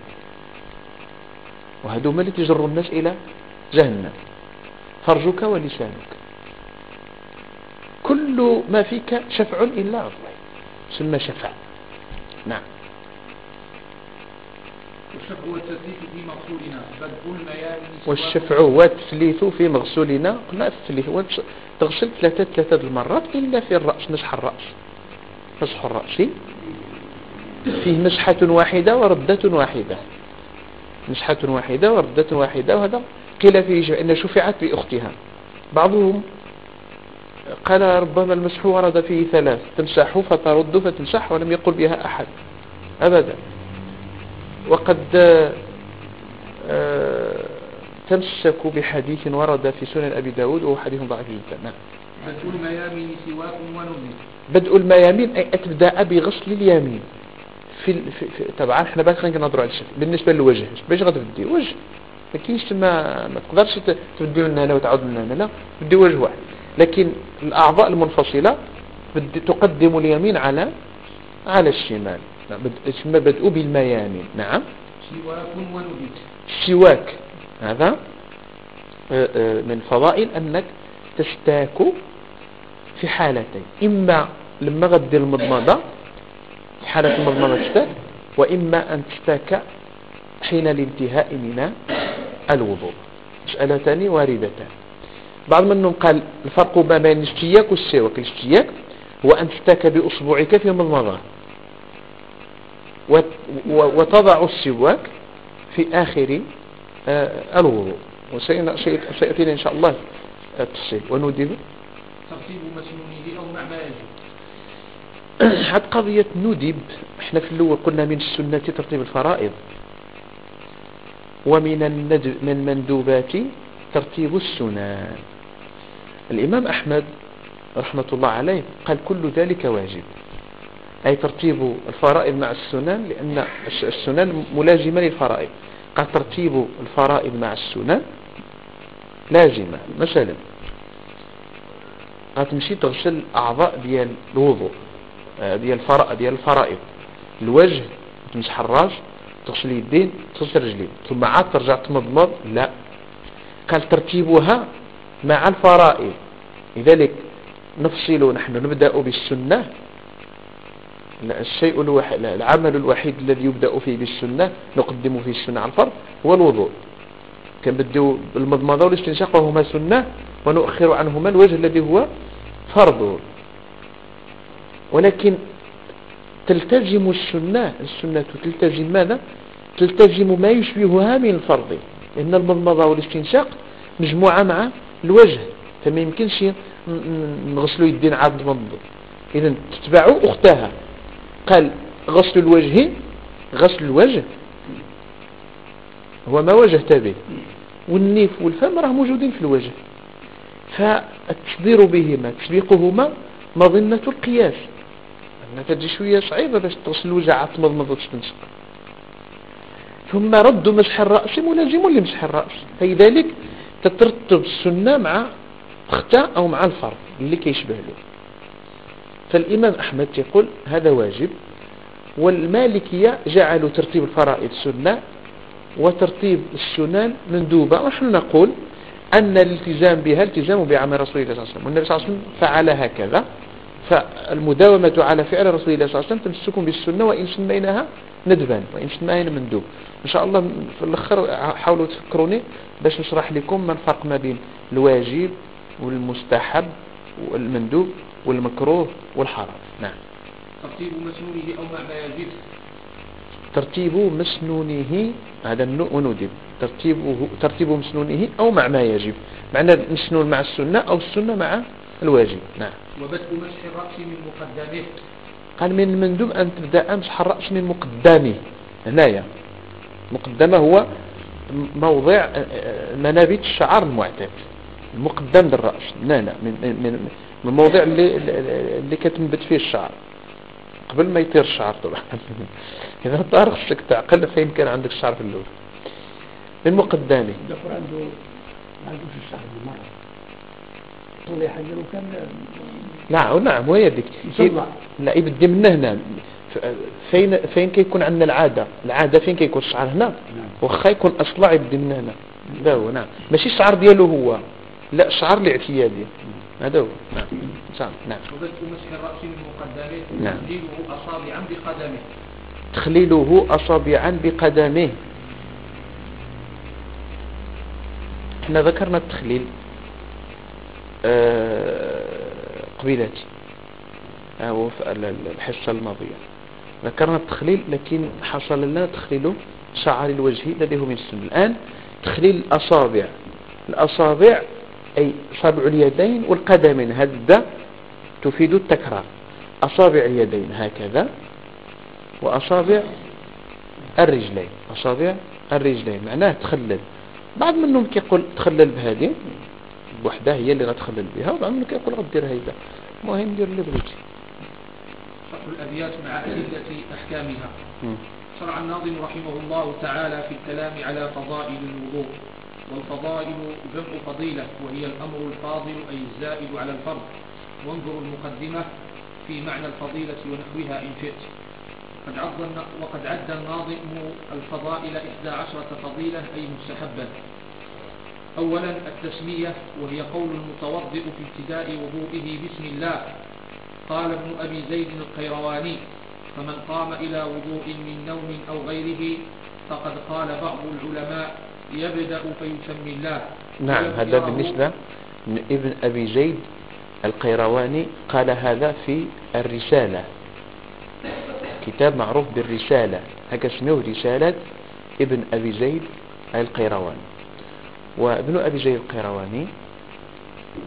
وهذو ما اللي تجر الناس إلى جهنم. فرجك ولسانك. كل ما فيك شفع إلا عضوين. سمى شفع نعم. والشفع والتثليث في مغسولنا قلنا التثليث تغسل ثلاثة ثلاثة المرات إلا في الرأس مسح الرأس. مسح الرأس. فيه مسحة واحدة وردة واحدة. مسحة واحدة وردة واحدة وهذا قيل فيه أن شفعت بأختها بعضهم قال ربما المسح ورد فيه ثلاث تمسح فترد فتمسح ولم يقل بها أحد. أبدا. وقد آه، تمسك بحديث ورد في سنن أبي داود وهو حديث ضعيف جدا. نعم. بدء الميامين سواك ونزل بدء الميامين أي تبدأ بغسل اليمين. في, في, في طبعا إحنا باقي نهضروا على الشكل. بالنسبة للوجه باش غتبدي؟ وجه. ما كاينش ما ما تقدرش تبدي من هنا وتعود من هنا لا. بدي وجه واحد. لكن الأعضاء المنفصلة تقدم اليمين على على الشمال. اسمه بدء بالميامين نعم. سواك ونزل السواك هذا آه، آه، من فضائل أنك تستاك في حالتين. إما لما غدير المضمضة في حالة المضمضة تستاك وإما أن تستاك حين الانتهاء من الوضوء. مسألتان واردتان. بعض منهم قال الفرق ما بين الاشتياك والسواك الاشتياك هو أن تستاك بأصبعك في المضمضة. وتضع السواك في آخر آه، الوضوء. وسيأتينا إن شاء الله التفصيل. وندب ترتيب مسنونه أو مع ما يجب هاد قضية ندب إحنا في الأول قلنا من السنة ترتيب الفرائض. ومن من مندوبات ترتيب السنن الإمام أحمد رحمة الله عليه قال كل ذلك واجب. أي ترتيب الفرائض مع السنن لأن السنن ملازمة للفرائض. قال ترتيب الفرائض مع السنن لازمة. مثلا غتمشي تغسل أعضاء ديال الوضوء آه، ديال الفرائض ديال الفرائض. الوجه تمسح الراس تغسل يدين تغسل رجلين. ثم عاد ترجع تمضمض. لا. قال ترتيبها مع الفرائض. لذلك نفصل نحن نبدأ بالسنة الشيء الوحيد العمل الوحيد الذي يبدأ فيه بالسنة نقدم فيه السنة على الفرض هو الوضوء. كنبدأ بالمضمضة والاستنشاق وهما سنة ونؤخر عنهما الوجه الذي هو فرض. ولكن تلتزم السنة السنة تلتزم ماذا؟ تلتزم ما يشبهها من الفرض إن المضمضة والاستنشاق مجموعة مع الوجه. فما يمكنش نغسلوا يدين عاد نتمضض إذا تتبع أختها. قال غسل الوجه غسل الوجه. هو ما وجهت به والنيف والفم راه موجودين في الوجه. فالتصدير بهما تسبيقهما مظنة القياس. أنها تجي شوية صعيبة باش تغسل الوجه عاد تمضمض وتستنشق ثم رد مسح الرأس ملازم لمسح الرأس. فلذلك تترتب السنة مع اختها أو مع الفرض اللي كيشبه له. فالإمام أحمد يقول هذا واجب والمالكية جعلوا ترتيب الفرائض سنة وترتيب السنن مندوبة. ونحن نقول أن الالتزام بها التزام بعمل رسول الله صلى الله عليه وسلم. والنبي صلى الله عليه وسلم فعل هكذا. فالمداومة على فعل رسول الله صلى الله عليه وسلم تمسكم بالسنة وإن سميناها ندبا وإن سميناها مندوب. إن شاء الله في الأخر حاولوا تفكروني باش نشرح لكم ما الفرق ما بين الواجب والمستحب والمندوب. والمكروه والحرام. نعم. ترتيب مسنونه أو معنى يجب؟ ترتيب مسنونه هذا وندب ترتيبه ترتيب مسنونه أو مع ما يجب. معنى مسنون مع السنة أو السنة مع الواجب. نعم. وبدء مسح الرأس من مقدمه. قال من المندوب أن تبدأ أمسح الرأس من مقدمه. هنايا. مقدمة هو موضع آه، آه، منابت الشعر المعتاد المقدم للرأس لا لا من, من, من الموضع اللي, اللي كتنبت فيه الشعر. قبل ما يطير الشعر طبعا. [LAUGHS] إذا طار خصك تعقل فين كان عندك الشعر في اللول من مقدمه عنده ما عندوش الشعر بالمرة. طول يحجر وكان نعم نعم وهي ديك لا يبدي من هنا. فين فين كيكون عندنا العادة؟ العادة فين كيكون الشعر هنا؟ نعم. واخا يكون أصلع يبدي من هنا. هذا هو نعم. ماشي الشعر ديالو هو. لا الشعر الاعتيادي هذا هو. نعم. نعم. نعم. وبدء مسح الرأس من مقدمه نعم. تخليله أصابعا بقدمه. تخليله أصابعا بقدمه. إحنا ذكرنا التخليل آه، قبيلتي. أو في الحصة الماضية. ذكرنا التخليل لكن حصل لنا تخليل شعر الوجه الذي هو من السن الآن تخليل الأصابع. الأصابع أي صابع اليدين والقدمين هذا تفيد التكرار. أصابع اليدين هكذا وأصابع الرجلين. أصابع الرجلين. معناه تخلل. بعض منهم كيقول تخلل بهذه بوحدها هي اللي غتخلل بها وبعض منهم كيقول غدير هيدا المهم دير اللي بغيتي. شرح الأبيات مع أدلة أحكامها. شرع الناظم رحمه الله تعالى في الكلام على فضائل الوضوء. والفضائل جمع فضيلة وهي الأمر الفاضل أي الزائد على الفرض. وانظروا المقدمة في معنى الفضيلة ونحوها إن شئت. وقد عد الناظم الفضائل إحدى عشرة فضيلة أي مستحبا. أولا التسمية وهي قول المتوضئ في ابتداء وضوئه بسم الله. قال ابن أبي زيد القيرواني فمن قام إلى وضوء من نوم أو غيره فقد قال بعض العلماء يبدأ فيسمي الله. نعم هذا بالنسبة ابن أبي زيد القيرواني قال هذا في الرسالة. كتاب معروف بالرسالة. هكا اسمه رسالة؟ ابن أبي زيد القيرواني. وابن أبي زيد القيرواني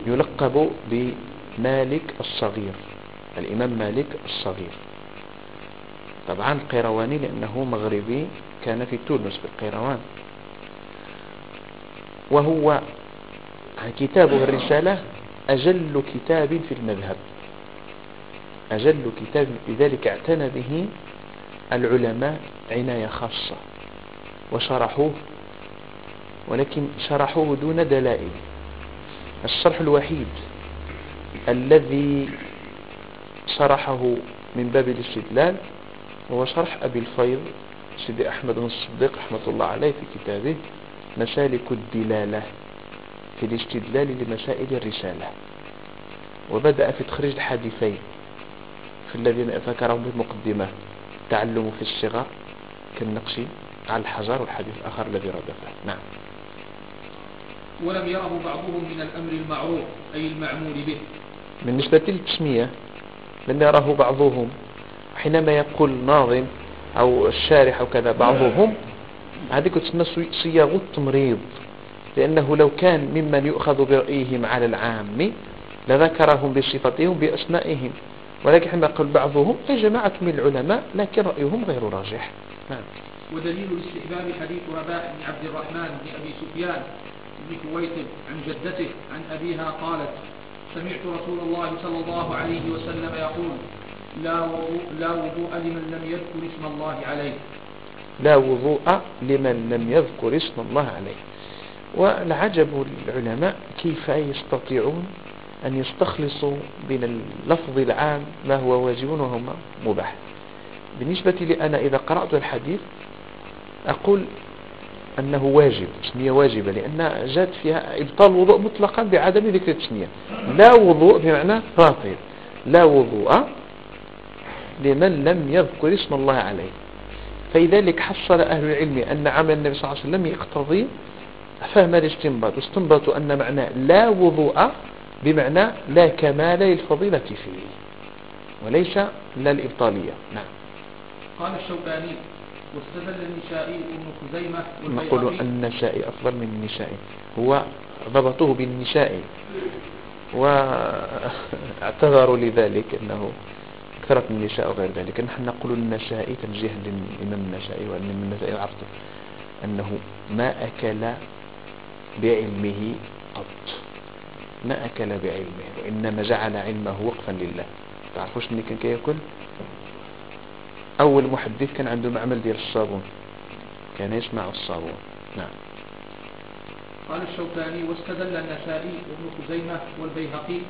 يلقب بمالك الصغير الإمام مالك الصغير. طبعا القيرواني لأنه مغربي كان في تونس بالقيروان. وهو كتابه الرسالة أجل كتاب في المذهب. أجل كتاب لذلك اعتنى به العلماء عناية خاصة وشرحوه ولكن شرحوه دون دلائل. الشرح الوحيد الذي شرحه من باب الاستدلال هو شرح أبي الفيض سيدي أحمد بن الصديق رحمة الله عليه في كتابه مسالك الدلالة في الاستدلال لمسائل الرسالة. وبدأ في تخريج الحديثين في الذين ذكرهم بالمقدمة. تعلم في الصغر كالنقش على الحجر والحديث الآخر الذي ردفه نعم. ولم يره بعضهم من الأمر المعروف أي المعمول به. بالنسبة للتسمية لم يره بعضهم. حينما يقول ناظم أو الشارح أو كذا بعضهم هذه تسمى صياغ التمريض لأنه لو كان ممن يؤخذ برأيهم على العام لذكرهم بصفتهم بأسمائهم. ولكن حينما قال بعضهم جماعة من العلماء لكن رأيهم غير راجح. نعم. ودليل الاستحباب حديث رباح بن عبد الرحمن بن أبي سفيان بن كويتب عن جدته عن أبيها قالت سمعت رسول الله صلى الله عليه وسلم يقول لا وضوء, لا وضوء لمن لم يذكر اسم الله عليه. لا وضوء لمن لم يذكر اسم الله عليه. والعجب العلماء كيف يستطيعون أن يستخلصوا بين اللفظ العام ما هو واجب وهو مباح. بالنسبة لي أنا إذا قرأت الحديث أقول أنه واجب تسمية واجبة لأن جاءت فيها إبطال الوضوء مطلقا بعدم ذكر التسمية. لا وضوء بمعنى باطل لا وضوء لمن لم يذكر اسم الله عليه. فلذلك حصل أهل العلم أن عمل النبي صلى الله عليه وسلم يقتضي فهم الاستنباط. واستنبطوا أن معنى لا وضوء بمعنى لا كمال للفضيلة فيه وليس لا الإبطالية. نعم. قال الشوكاني واستدل النسائي ابن خزيمة نقول النسائي أفضل من النسائي. هو ضبطوه بالنسائي واعتذروا لذلك أنه كثرة النساء وغير ذلك. نحن نقول النسائي تنجيه للإمام النسائي وأن النسائي عرفت أنه ما أكل بعلمه قط. ما أكل بعلمه وإنما جعل علمه وقفا لله. تعرفوش أني كان كيأكل؟ أول محدث كان عنده معمل ديال الصابون. كان يسمع الصابون. نعم. قال الشوكاني واستدل النسائي وابن خزيمة والبيهقي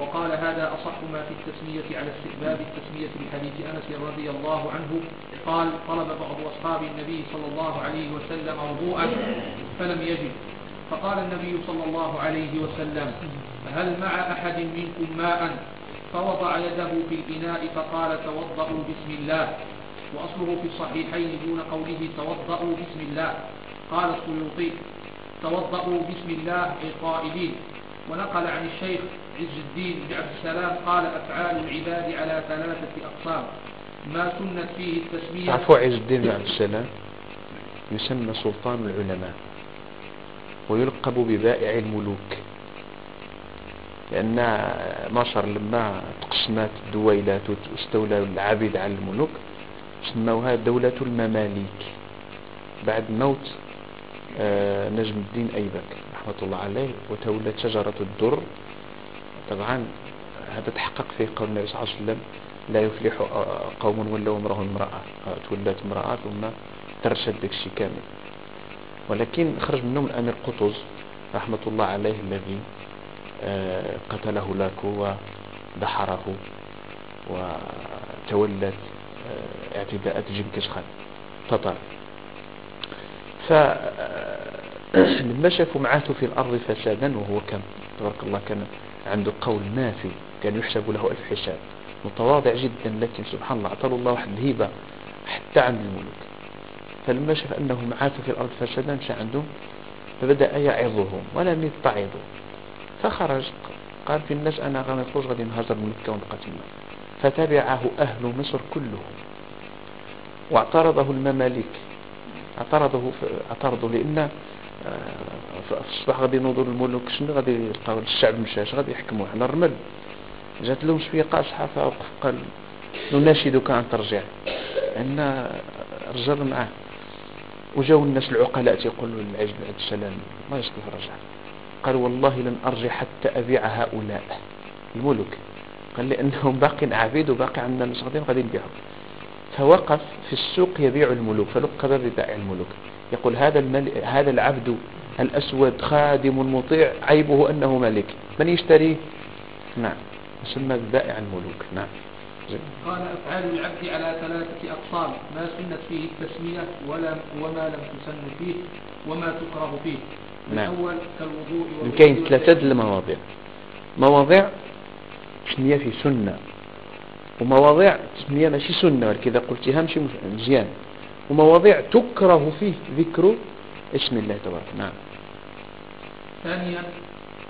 وقال هذا أصح ما في التسمية على استحباب التسمية بحديث أنس رضي الله عنه. قال طلب بعض أصحاب النبي صلى الله عليه وسلم وضوءا فلم يجد. فقال النبي صلى الله عليه وسلم هل مع أحد منكم ماء؟ فوضع يده في الإناء فقال توضأوا بسم الله. وأصله في الصحيحين دون قوله توضأوا بسم الله. قال السيوطي توضأوا بسم الله أي قائلين. ونقل عن الشيخ عز الدين بن عبد السلام قال أفعال العباد على ثلاثة أقسام ما سنت فيه التسمية. تعرفوا عز الدين بن عبد السلام. يسمى سلطان العلماء ويلقب ببائع الملوك. لأن مصر لما تقسمت الدويلات واستولى العبيد على الملوك سموها دولة المماليك. بعد موت آه، نجم الدين أيبك. رحمة الله عليه وتولت شجرة الدر. طبعا هذا تحقق في قول النبي صلى الله عليه وسلم لا يفلح قوم ولوا امرهم امرأة. تولت امرأة ثم ترشد داك الشيء كامل. ولكن خرج منهم الأمير قطز رحمة الله عليه الذي آه، قتله لاكو ودحره وتولت آه، اعتداءات جنكيز خان تطر فلما شافوا معاته في الأرض فسادا وهو كان تبارك الله كان عنده قول نافي كان يحسب له ألف حساب. متواضع جدا لكن سبحان الله أعطاه الله واحد الهبة حتى عند الملوك فلما شاف أنه معاته في الأرض فسادا مشى عندهم فبدأ يعظهم ولم يتعظوا فخرج قال في الناس أنا غادي نخرج غادي نهاجر من مكة ونبقى تما فتبعه أهل مصر كلهم. واعترضه المماليك. اعترضه اعترضوا لأن في الصباح غادي ينوضوا الملوك شنو غادي يلقاو؟ الشعب مشاش غادي يحكموا على الرمل. جات لهم شوية قاصحه فوقف قال نناشدك أن ترجع. أن رجل معاه وجاو الناس العقلاء تيقولوا للعجل عبد السلام ما يصدق رجع قال والله لن أرجع حتى أبيع هؤلاء الملوك. قال لأنهم باقي عبيد وباقي عندنا ناس غادي نبيعهم. فوقف في السوق يبيع الملوك فلقب ببائع الملوك. يقول هذا المل... هذا العبد الأسود خادم مطيع عيبه أنه ملك. من يشتريه؟ نعم. يسمى ببائع الملوك. نعم. قال أفعال العبد على ثلاثة أقسام. ما سنت فيه التسمية ولا وما لم تسن فيه وما تكره فيه. نعم. كاين ثلاثة المواضيع مواضيع تسمية في سنة ومواضيع تسمية ماشي سنة ولكن إذا قلتها ماشي مزيان ومواضيع تكره فيه ذكر اسم الله تبارك نعم. ثانيا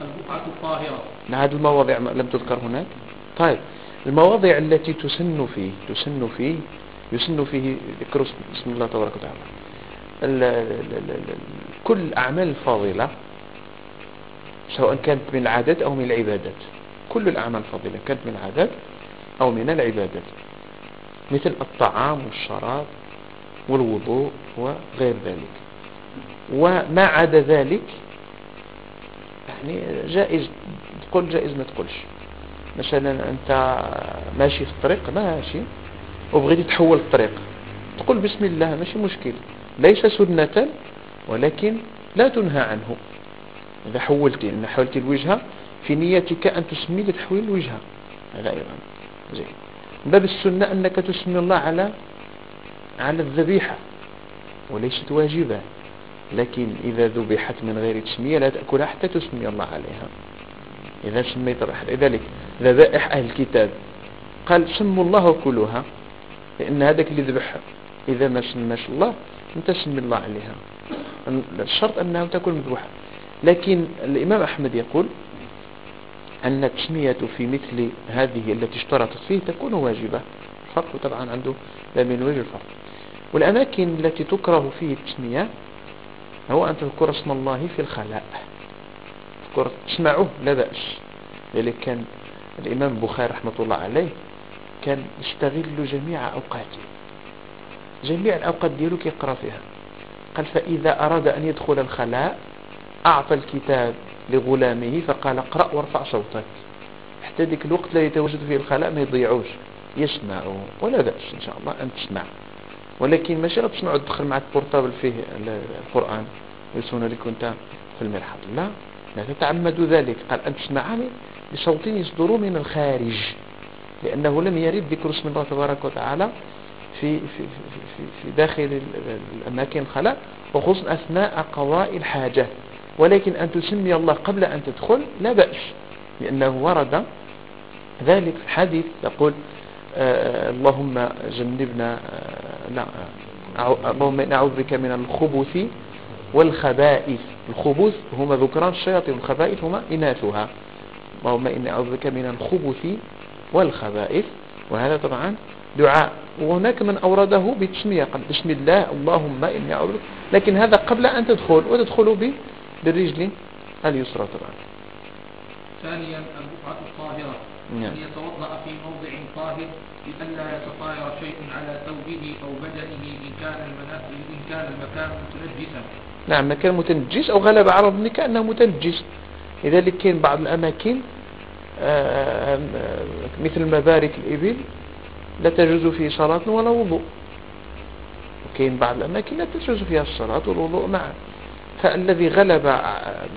البقعة الطاهرة. نعم هذه المواضيع لم تذكر هناك. طيب المواضع التي تسن فيه تسن فيه يسن فيه ذكر اسم الله تبارك وتعالى. كل الأعمال الفاضلة سواء كانت من العادات أو من العبادات كل الأعمال الفاضلة كانت من العادات أو من العبادات. مثل الطعام والشراب والوضوء وغير ذلك. وما عدا ذلك يعني جائز تقول جائز ما تقولش. مثلا أنت ماشي في الطريق ماشي. وبغيتي تحول الطريق تقول بسم الله ماشي مشكل. ليس سنة ولكن لا تنهى عنه. إذا حولتي إن حولتي الوجهة في نيتك أن تسمي لتحويل الوجه. هذا أيضا. زين. باب السنة أنك تسمي الله على على الذبيحة وليست واجبة. لكن إذا ذبحت من غير تسمية لا تأكلها حتى تسمي الله عليها. إذا سميت لذلك ذبائح أهل الكتاب قال سموا الله وكلوها لأن هذاك اللي ذبحها إذا ما سماش الله أنت سمي الله عليها. الشرط أنها تكون مذبوحة. لكن الإمام أحمد يقول أن التسمية في مثل هذه التي اشترطت فيه تكون واجبة. الفرق طبعا عنده لا من وجه الفرق والأماكن التي تكره فيه التسمية هو أن تذكر اسم الله في الخلاء. تسمعه لا بأس لذلك كان الإمام البخاري رحمة الله عليه كان يستغل جميع أوقاته. جميع الأوقات ديالو كيقرأ فيها. قال فإذا أراد أن يدخل الخلاء أعطى الكتاب لغلامه فقال اقرأ وارفع صوتك. حتى ذيك الوقت لا يتواجد فيه الخلاء ما يضيعوش. يسمع ولا بأس إن شاء الله أن تسمع. ولكن ماشي غتسمع تدخل مع البورتابل فيه القرآن ويسون لك كنت في المرحاض لا لا تتعمدوا ذلك. قال أن تسمعني بصوت يصدر من الخارج لأنه لم يرد ذكر اسم الله تبارك وتعالى في, في, في, في, في داخل الأماكن الخلاء وخصوصا أثناء قضاء الحاجة. ولكن أن تسمي الله قبل أن تدخل لا بأس لأنه ورد ذلك في الحديث. يقول اللهم جنبنا آه اللهم نعوذ بك من الخبث والخبائث. الخبث هما ذكران الشياطين والخبائث هما إناثها. اللهم إني أعوذ بك من الخبث والخبائث. وهذا طبعا دعاء. وهناك من أورده بتسمية قال بسم الله اللهم إني أعوذ لكن هذا قبل أن تدخل وتدخل بالرجل اليسرى طبعا. ثانيا البقعة الطاهرة. أن يتوضأ في موضع طاهر لئلا يتطاير شيء على ثوبه أو بدنه إن كان إن كان المكان متنجسا. نعم مكان متنجس أو غلب على ظنك كأنه متنجس. لذلك كاين بعض الأماكن آه، آه، مثل مبارك الإبل لا تجوز فيه صلاة ولا وضوء. وكاين بعض الأماكن لا تجوز فيها الصلاة والوضوء معا. فالذي غلب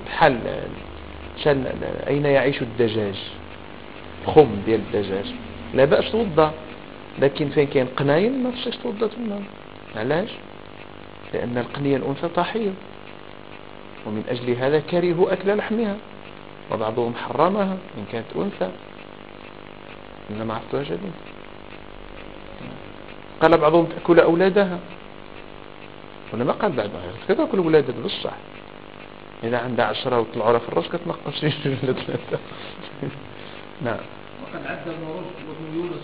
حل شان أين يعيش الدجاج؟ الخم ديال الدجاج. لا بأس توضى لكن فين كاين قناين ما فيش توضى تما. علاش؟ لأن القنية الأنثى طاحية ومن أجل هذا كرهوا أكل لحمها. وبعضهم حرمها إن كانت أنثى. إن ما عرفتوها جديد. قال بعضهم تأكل أولادها. ولا ما قال بعد كيف تأكل أولادها بالصح. إذا عندها عشرة وطلعوا في الرأس كتنقص. ولا [LAUGHS] ثلاثة [LAUGHS] نعم. وقد عد ابن رشد وابن يونس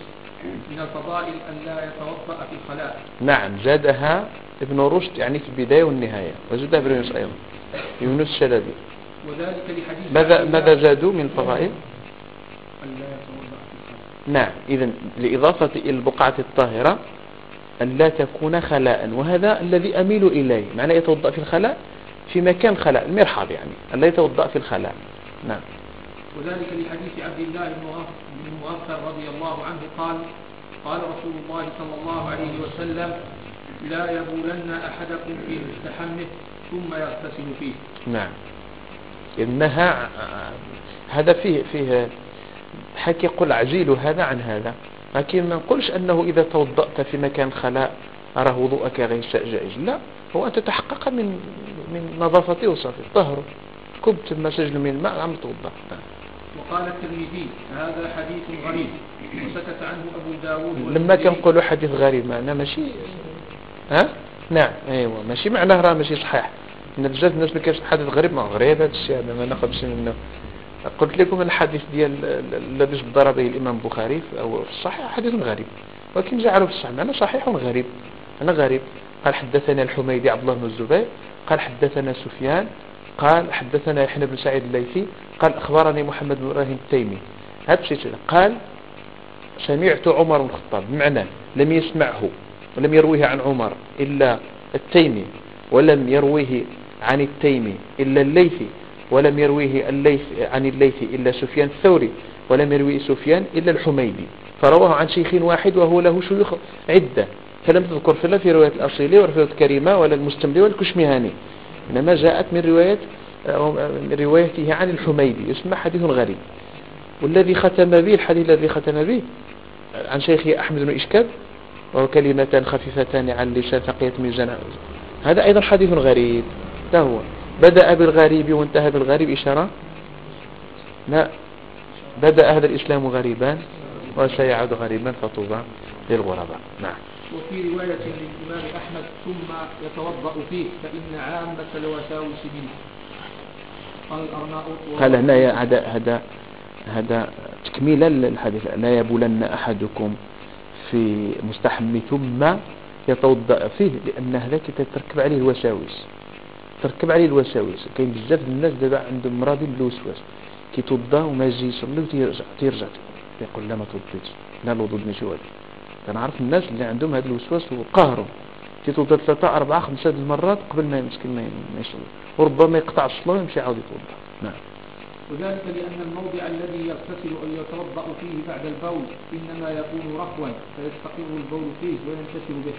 من الفضائل أن لا يتوضأ في الخلاء. نعم زادها ابن رشد يعني في البداية والنهاية وزادها ابن يونس أيضا يونس شلبي. وذلك لحديث ماذا ماذا زادوا من فضائل؟ أن لا يتوضأ في الخلاء. نعم إذا لإضافة إلى البقعة الطاهرة أن لا تكون خلاء وهذا الذي أميل إليه معنى يتوضأ في الخلاء في مكان خلاء المرحاض يعني أن لا يتوضأ في الخلاء. نعم. وذلك لحديث عبد الله بن مغفر رضي الله عنه قال قال رسول الله صلى الله عليه وسلم لا يبولن أحدكم في مستحمه ثم يغتسل فيه. نعم. إنها هذا فيه فيه حكي قل عجيل هذا عن هذا لكن ما نقولش أنه إذا توضأت في مكان خلاء أراه وضوءك غير جائز. لا هو أن تتحقق من من نظافته وصفه طهره. كبت ما من الماء عم توضأ. وقال الترمذي هذا حديث غريب. وسكت عنه أبو داود لما كنقولوا حديث غريب معناه ماشي ها؟ نعم أيوه ماشي معناه راه ماشي صحيح. إن بزاف الناس اللي كيش حديث غريب ما غريب هذا الشيء هذا ما ناخذش منه. قلت لكم الحديث ديال الذي ضرب به الإمام البخاري أو في الصحيح حديث غريب. ولكن جعله في الصحيح معناه صحيح غريب أنا غريب. قال حدثنا الحميدي عبد الله بن الزبير قال حدثنا سفيان قال حدثنا يحيى بن سعيد الليثي قال أخبرني محمد بن إبراهيم التيمي. هذا الشيء قال سمعت عمر بن الخطاب بمعنى لم يسمعه ولم يرويه عن عمر إلا التيمي ولم يرويه عن التيمي إلا الليثي ولم يرويه الليث عن الليثي إلا سفيان الثوري ولم يرويه سفيان إلا الحميدي. فرواه عن شيخ واحد وهو له شيوخ عدة. فلم تذكر فلا في رواية الأصيلي ولا في رواية كريمة ولا المستملي ولا الكشمهاني إنما جاءت من رواية روايته عن الحميدي يسمى حديث غريب. والذي ختم به الحديث الذي ختم به عن شيخه أحمد بن إشكاب وهو كلمتان خفيفتان عن اللسان ثقيلة ميزان هذا أيضا حديث غريب. ده هو. بدأ بالغريب وانتهى بالغريب. إشارة؟ لا. بدأ هذا الإسلام غريبا وسيعود غريبا فطوبى للغرباء. نعم. وفي رواية للإمام أحمد ثم يتوضأ فيه فإن عامة الوساوس منه قال الأرناؤوط قال هنا هذا هذا هذا تكميلا للحديث. لا يبولن أحدكم في مستحم ثم يتوضأ فيه لأن هذاك تتركب عليه الوساوس. تركب عليه الوساوس. كاين بزاف الناس دابا عندهم مرضين بالوسواس كيتوضا وما يجي يصلي وتيرجع تيرجع يقول لا ما توضيتش. لا الوضوء ماشي واجب. كنعرف الناس اللي عندهم هذا الوسواس وقهروا. تيتوضا ثلاثة أربعة خمسة المرات قبل ما يمسكن ما يصلي وربما يقطع الصلاة ويمشي يعاود يتوضأ. نعم. وذلك لأن الموضع الذي يغتسل أو يتوضأ فيه بعد البول إنما يكون رخوا فيستقر البول فيه وينتشر به.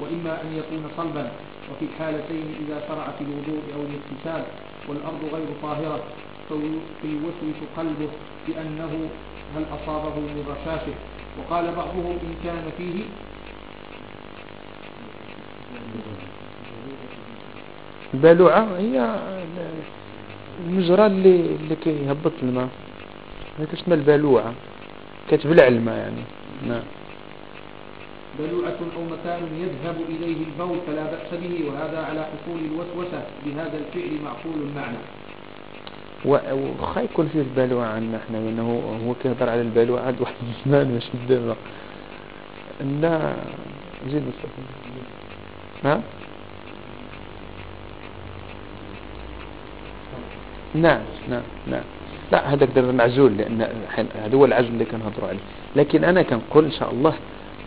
وإما أن يكون صلبا وفي الحالتين إذا شرع في الوضوء أو الاغتسال والأرض غير طاهرة فيوسوس قلبه بأنه هل أصابه من رشاشه. وقال بعضهم إن كان فيه البالوعة هي المجرى اللي اللي كيهبط الماء. هي تسمى البالوعة كتبلع الماء يعني. نعم. بلوعة أو مكان يذهب إليه البول فلا بأس به وهذا على حصول الوسوسة. بهذا الفعل معقول المعنى. وخا يكون فيه البالوعة عندنا إحنا لأنه هو كيهضر على البالوعة عند [LAUGHS] واحد الزمان ماشي دابا لا زيد مصطفى. ها؟ نعم نعم نعم لا هذاك دابا معزول لأن هذا هو العزل اللي كنهضروا عليه. لكن أنا كنقول إن شاء الله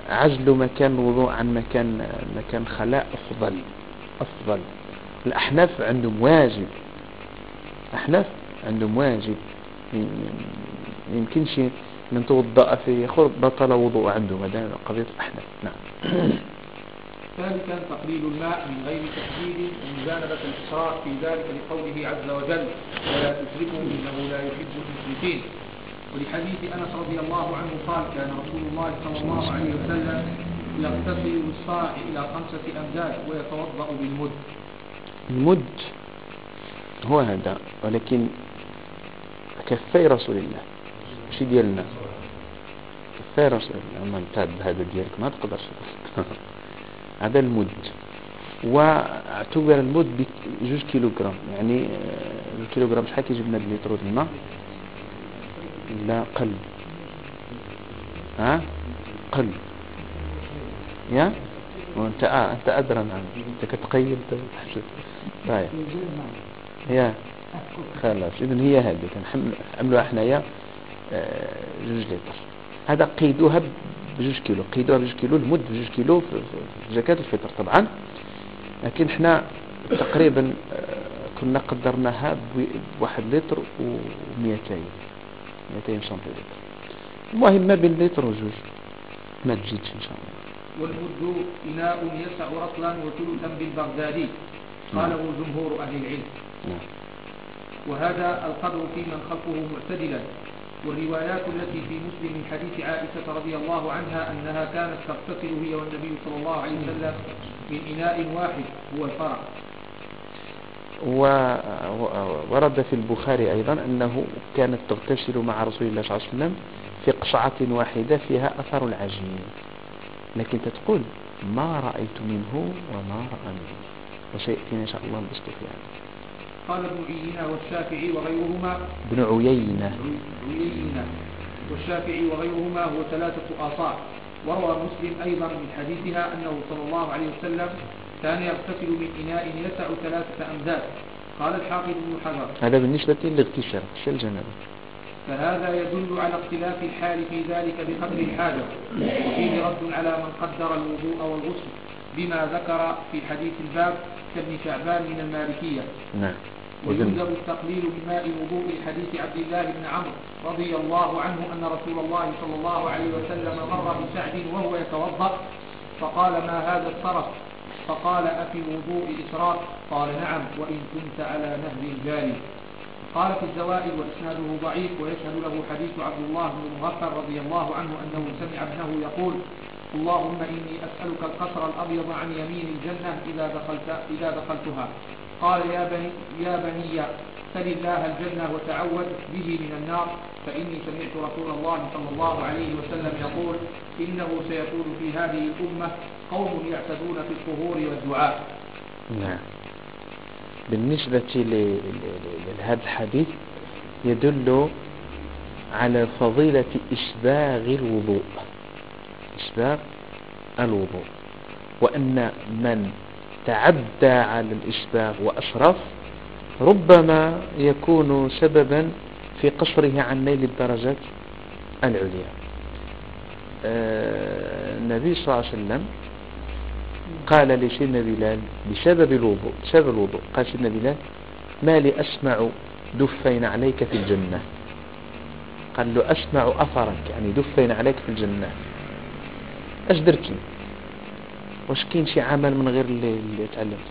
عزل مكان الوضوء عن مكان مكان خلاء أفضل أفضل. الأحناف عندهم واجب. الاحناف عندهم واجب يمكنش من توضأ في خرب بطل وضوء عندهم هذا قضية الأحناف. نعم. ثالثا تقليل الماء من غير تحديد ومجانبة الإسراف في ذلك لقوله عز وجل ولا تسرفوا إنه لا يحب المسرفين ولحديث أنس رضي الله عنه قال كان رسول الله صلى الله عليه وسلم يغتسل بالصاع إلى خمسة أمداد ويتوضأ بالمد المد هو هذا ولكن كفي رسول الله. شي ديالنا كفي رسول الله. ما انت هذا ديالك ما تقدرش. [LAUGHS] هذا المد. واعتبر المد بجوج كيلو جرام يعني جوج كيلو جرام شحال كيجيب لنا بليتر الماء؟ لا قل. ها؟ قل. يا؟ وانت آه انت أدرى نعم انت كتقيم طيب. يا. خلاص. اذا هي هذه. كنحملوها حنايا آه، جوج لتر هذا قيدوها بجوج كيلو. قيدوها بجوج كيلو المد بجوج كيلو في زكاة الفطر طبعا. لكن حنا تقريبا آه، كنا قدرناها بواحد لتر و 200 200 سنتيمتر. المهم ما بين لتر وجوج. ما تزيدش إن شاء الله. والمد إناء يسع أصلا وثلثا بالبغدادي. نعم. قاله جمهور أهل العلم. نعم. وهذا القدر في من خلقه معتدلا. والروايات التي في مسلم من حديث عائشة رضي الله عنها أنها كانت تغتسل هي والنبي صلى الله عليه وسلم من إناء واحد هو الفرع وورد في البخاري أيضا أنه كانت تغتسل مع رسول الله صلى الله عليه وسلم في قصعة واحدة فيها أثر العجين. لكن تقول ما رأيت منه وما رأى منه وسيأتينا إن شاء الله هذا قال ابن عيينة والشافعي وغيرهما. ابن عيينة. عيينة والشافعي وغيرهما هو ثلاثة آصاع وروى مسلم أيضا من حديثها أنه صلى الله عليه وسلم كان يغتسل من إناء يسع ثلاثة أمداد قال الحافظ ابن حجر. هذا بالنسبة للاغتسال اغتسال الجنابة فهذا يدل على اختلاف الحال في ذلك بقدر الحاجة. وفيه رد على من قدر الوضوء والغسل بما ذكر في حديث الباب كابن شعبان من المالكية. نعم. ويلزم التقليل بماء وضوء حديث عبد الله بن عمرو رضي الله عنه أن رسول الله صلى الله عليه وسلم مر بسعد وهو يتوضأ فقال ما هذا الصرف فقال أفي الوضوء إسراف قال نعم وإن كنت على نهر جاري. قال في الزوائد وإسناده ضعيف ويشهد له حديث عبد الله بن مغفر رضي الله عنه أنه سمع ابنه يقول اللهم إني أسألك القصر الأبيض عن يمين الجنة إذا دخلت إذا دخلتها. قال يا بني يا بني سل الله الجنة وتعوذ به من النار. فإني سمعت رسول الله صلى الله عليه وسلم يقول إنه سيكون في هذه الأمة قوم يعتدون في الطهور والدعاء. نعم. بالنسبة لهذا الحديث يدل على فضيلة إسباغ الوضوء. إسباغ الوضوء وأن من تعدى على الإسباغ وأشرف ربما يكون سببا في قصره عن نيل الدرجات العليا. آه، النبي صلى الله عليه وسلم قال لسيدنا بلال بسبب الوضوء بسبب الوضوء قال سيدنا بلال ما لي أسمع دفين عليك في الجنة. قال له أسمع أثرك يعني دفين عليك في الجنة. اش درتي واش كاين شي عمل من غير اللي, اللي تعلمت؟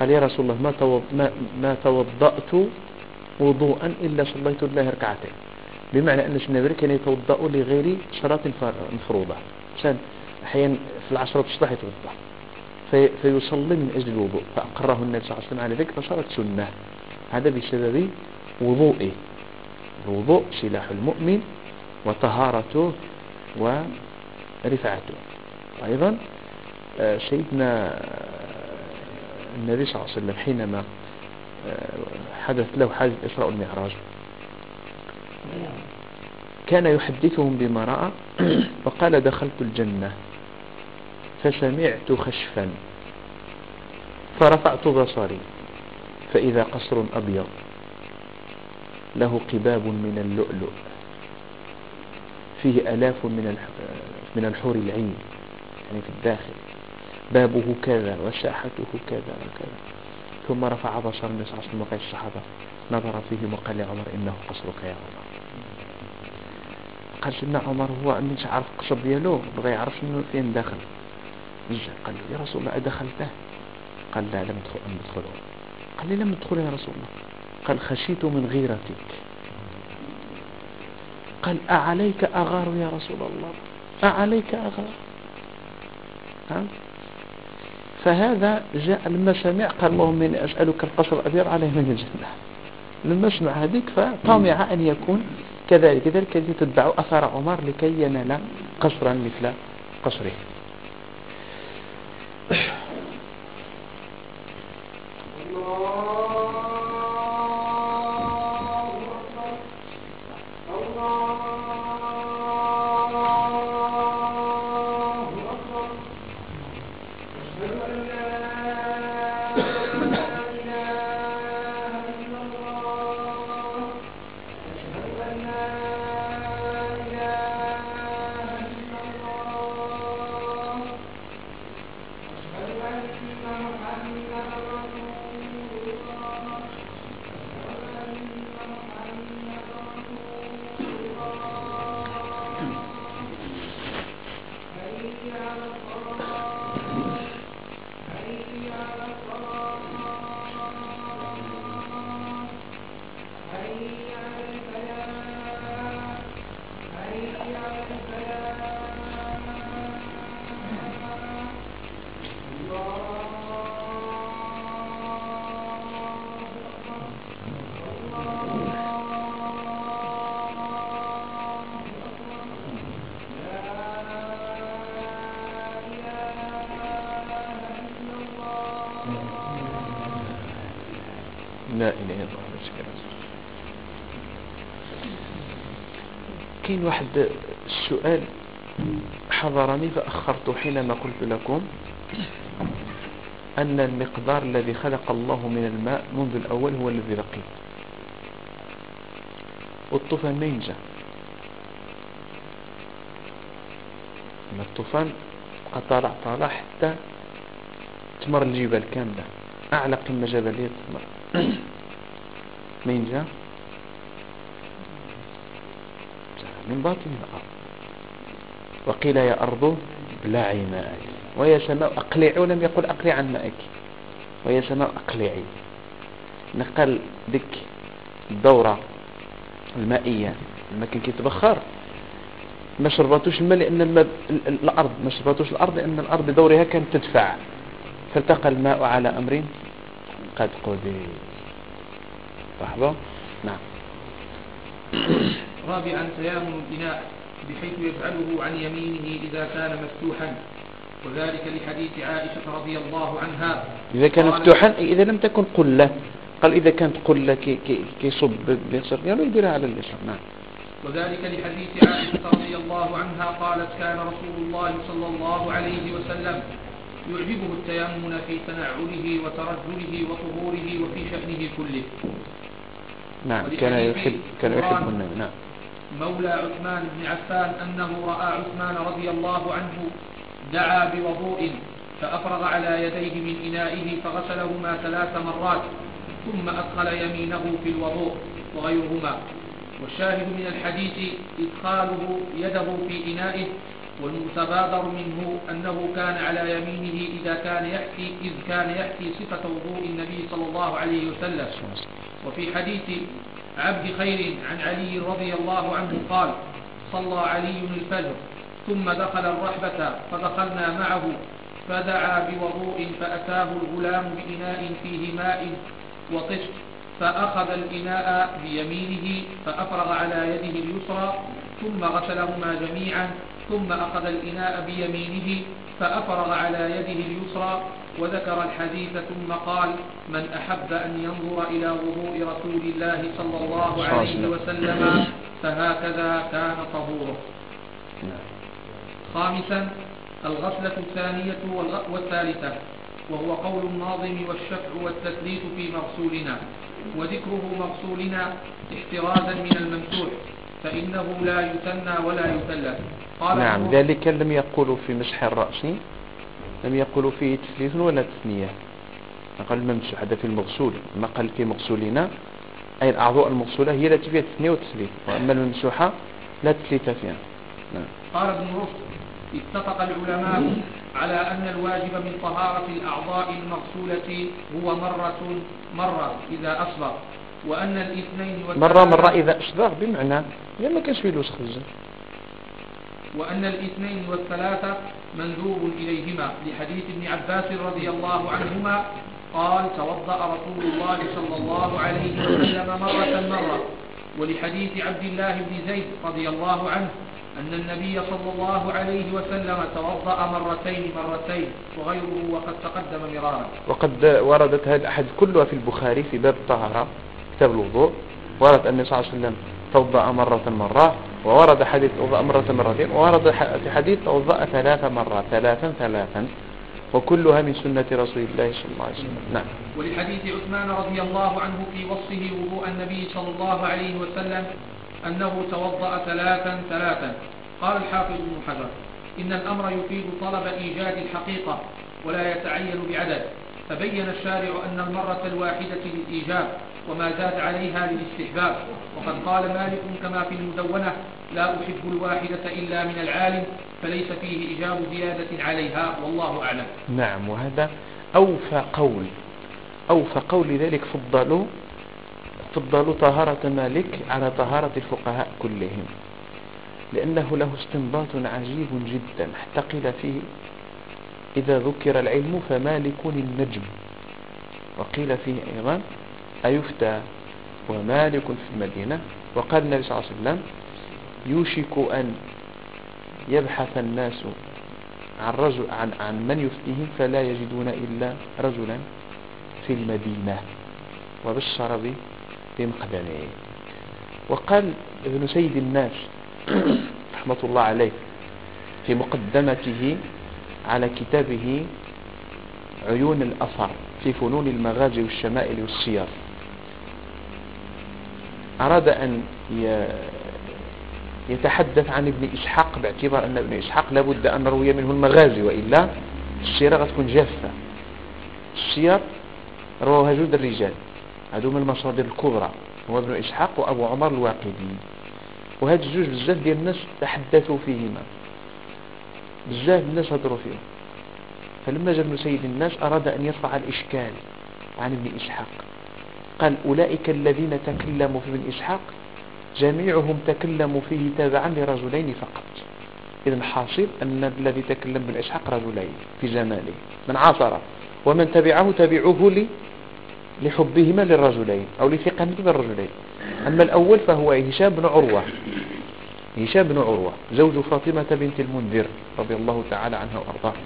قال يا رسول الله ما, توض ما, ما توضأت وضوءا إلا صليت الله ركعتين. بمعنى أن النبي كان يتوضأ لغير صلاة مفروضة. عشان أحيانا في العشرة الصباح يتوضأ. في فيصلي من أجل الوضوء. فأقره النبي صلى الله عليه وسلم على ذلك فصارت سنة. هذا بسبب وضوئه الوضوء سلاح المؤمن وطهارته ورفعته أيضا آه، سيدنا النبي صلى الله عليه وسلم حينما آه، حدث له حادث الإسراء والمعراج كان يحدثهم بما رأى [COUGHS] فقال دخلت الجنة فسمعت خشفا فرفعت بصري فإذا قصر أبيض له قباب من اللؤلؤ فيه ألاف من من الحور العين يعني في الداخل. بابه كذا وساحته كذا وكذا. ثم رفع بصر النبي صلى الله عليه وسلم الصحابة نظر فيه وقال لعمر إنه قصرك يا عمر. قال سيدنا عمر هو مش عارف القصر ديالو بغى يعرف شنو فين داخل. قال له يا رسول الله أدخلته؟ قال لا لم ادخل أن ادخله قال لي لم ادخل يا رسول الله. قال خشيت من غيرتك. قال أعليك أغار يا رسول الله؟ أعليك أغار فهذا جاء لما سمع قال اللهم إني أسألك القصر الأبيض عليه من الجنة. لما سمع هذيك فطمع أن يكون كذلك. ذلك تتبع أثر عمر لكي ينال قصرا مثل قصره. السؤال حضرني فأخرت حينما قلت لكم أن المقدار الذي خلق الله من الماء منذ الأول هو الذي بقي والطوفان ما ينجى الطوفان طالع طالع حتى تمر الجبال كاملة. أعلى قمة جبلية تمر. مين جاء من باطن الأرض. وقيل يا أرض ابلعي ماءك ويا سماء أقلعي ولم يقل أقلع عن مائك ويا سماء أقلعي. نقل ديك الدورة المائية. لما كان كيتبخر ما شربتوش الماء لأن الماء الأرض. ما شربتوش الأرض لأن الأرض بدورها كانت تدفع. فالتقى الماء على أمر قد قدر صحبه نعم. رابعا تيامن الإناء. بحيث يفعله عن يمينه إذا كان مفتوحا. وذلك لحديث عائشة رضي الله عنها. إذا كان مفتوحا إذا لم تكن قلة. قال إذا كانت قلة كي كي كيصب باليسر قالوا يديرها على اليسر نعم وذلك لحديث عائشة رضي الله عنها قالت كان رسول الله صلى الله عليه وسلم يعجبه التيمم في تنعله وترجله وطهوره وفي شأنه كله. نعم كان يحب كان يحب النبي نعم. مولى عثمان بن عفان أنه رأى عثمان رضي الله عنه دعا بوضوء فأفرغ على يديه من إنائه فغسلهما ثلاث مرات ثم أدخل يمينه في الوضوء وغيرهما. والشاهد من الحديث إدخاله يده في إنائه والمتبادر منه أنه كان على يمينه إذا كان يحكي إذ كان يحكي صفة وضوء النبي صلى الله عليه وسلم. وفي حديث عبد خير عن علي رضي الله عنه قال صلى علي الفجر ثم دخل الرحبة فدخلنا معه فدعا بوضوء فأتاه الغلام بإناء فيه ماء وطشت فأخذ الإناء بيمينه فأفرغ على يده اليسرى ثم غسلهما جميعا ثم أخذ الإناء بيمينه فأفرغ على يده اليسرى وذكر الحديث ثم قال من أحب أن ينظر إلى وضوء رسول الله صلى الله عليه وسلم فهكذا كان طهوره. خامسا الغسلة الثانية والثالثة وهو قول الناظم والشفع والتثليث في مغسولنا وذكره مغسولنا احترازا من الممسوح. فإنه لا يثنى ولا يثلث. قال نعم ذلك لم يقولوا في مسح الرأس لم يقولوا فيه تثليث ولا تثنية. قال الممسوح هذا في المغسول. ما قال في مغسولنا؟ أي الأعضاء المغسولة هي التي فيها تثنية وتثليث وأما الممسوحة لا تثليث فيها. نعم. قال ابن رشد اتفق العلماء على أن الواجب من طهارة الأعضاء المغسولة هو مرة مرة إذا أصبغ. وأن الاثنين مرة مرة إذا أصبغ بمعنى يعني ما كانش فيه الوسخ الزر وأن الاثنين والثلاثة مندوب إليهما لحديث ابن عباس رضي الله عنهما قال توضأ رسول الله صلى الله عليه وسلم مرة مرة. ولحديث عبد الله بن زيد رضي الله عنه أن النبي صلى الله عليه وسلم توضأ مرتين مرتين وغيره وقد تقدم مرارا. وقد وردت هذه الأحد كلها في البخاري في باب الطهارة. كتاب الوضوء ورد أن صلى الله عليه وسلم توضأ مرة مرة وورد حديث توضأ مرة مرتين وورد في حديث توضأ ثلاث مرات ثلاثا ثلاثا وكلها من سنة رسول الله صلى الله عليه وسلم. نعم. ولحديث عثمان رضي الله عنه في وصفه وضوء النبي صلى الله عليه وسلم أنه توضأ ثلاثا ثلاثا. قال الحافظ ابن حجر إن الأمر يفيد طلب إيجاد الحقيقة ولا يتعين بعدد. فبين الشارع أن المرة الواحدة للإيجاب وما زاد عليها للاستحباب. وقد قال مالك كما في المدونة لا أحب الواحدة إلا من العالم فليس فيه إيجاب زيادة عليها والله أعلم. نعم وهذا أوفى قول. أوفى قول لذلك فضلوا فضلوا طهارة مالك على طهارة الفقهاء كلهم لأنه له استنباط عجيب جدا حتى قيل فيه إذا ذكر العلم فمالك النجم وقيل فيه أيضا أيفتى ومالك في المدينة. وقال النبي صلى الله عليه وسلم يوشك أن يبحث الناس عن, رجل عن, عن من يفتيهم فلا يجدون إلا رجلا في المدينة. وبشر بمقدمه. وقال ابن سيد الناس [COUGHS] رحمة الله عليه في مقدمته على كتابه عيون الأثر في فنون المغازي والشمائل والسير أراد أن يتحدث عن ابن إسحاق باعتبار أن ابن إسحاق لابد أن روي منه المغازي وإلا السيرة غتكون جافة. السير رواها جود الرجال هذو من المصادر الكبرى هو ابن إسحاق وأبو عمر الواقدي. وهاد الجوج بزاف ديال الناس تحدثوا فيهما. بزاف الناس هضروا فيهم فلما جاء ابن سيد الناس أراد أن يرفع الإشكال عن ابن إسحاق. قال أولئك الذين تكلموا في ابن إسحاق جميعهم تكلموا فيه تابعا لرجلين فقط. إذا حاصل أن الذي تكلم بن إسحاق رجلين في زمانه. من عاصره ومن تبعه تبعوه لي لحبهما للرجلين أو لثقته بالرجلين أما الأول فهو هشام بن عروة. هشام بن عروة زوج فاطمة بنت المنذر رضي الله تعالى عنها وأرضاها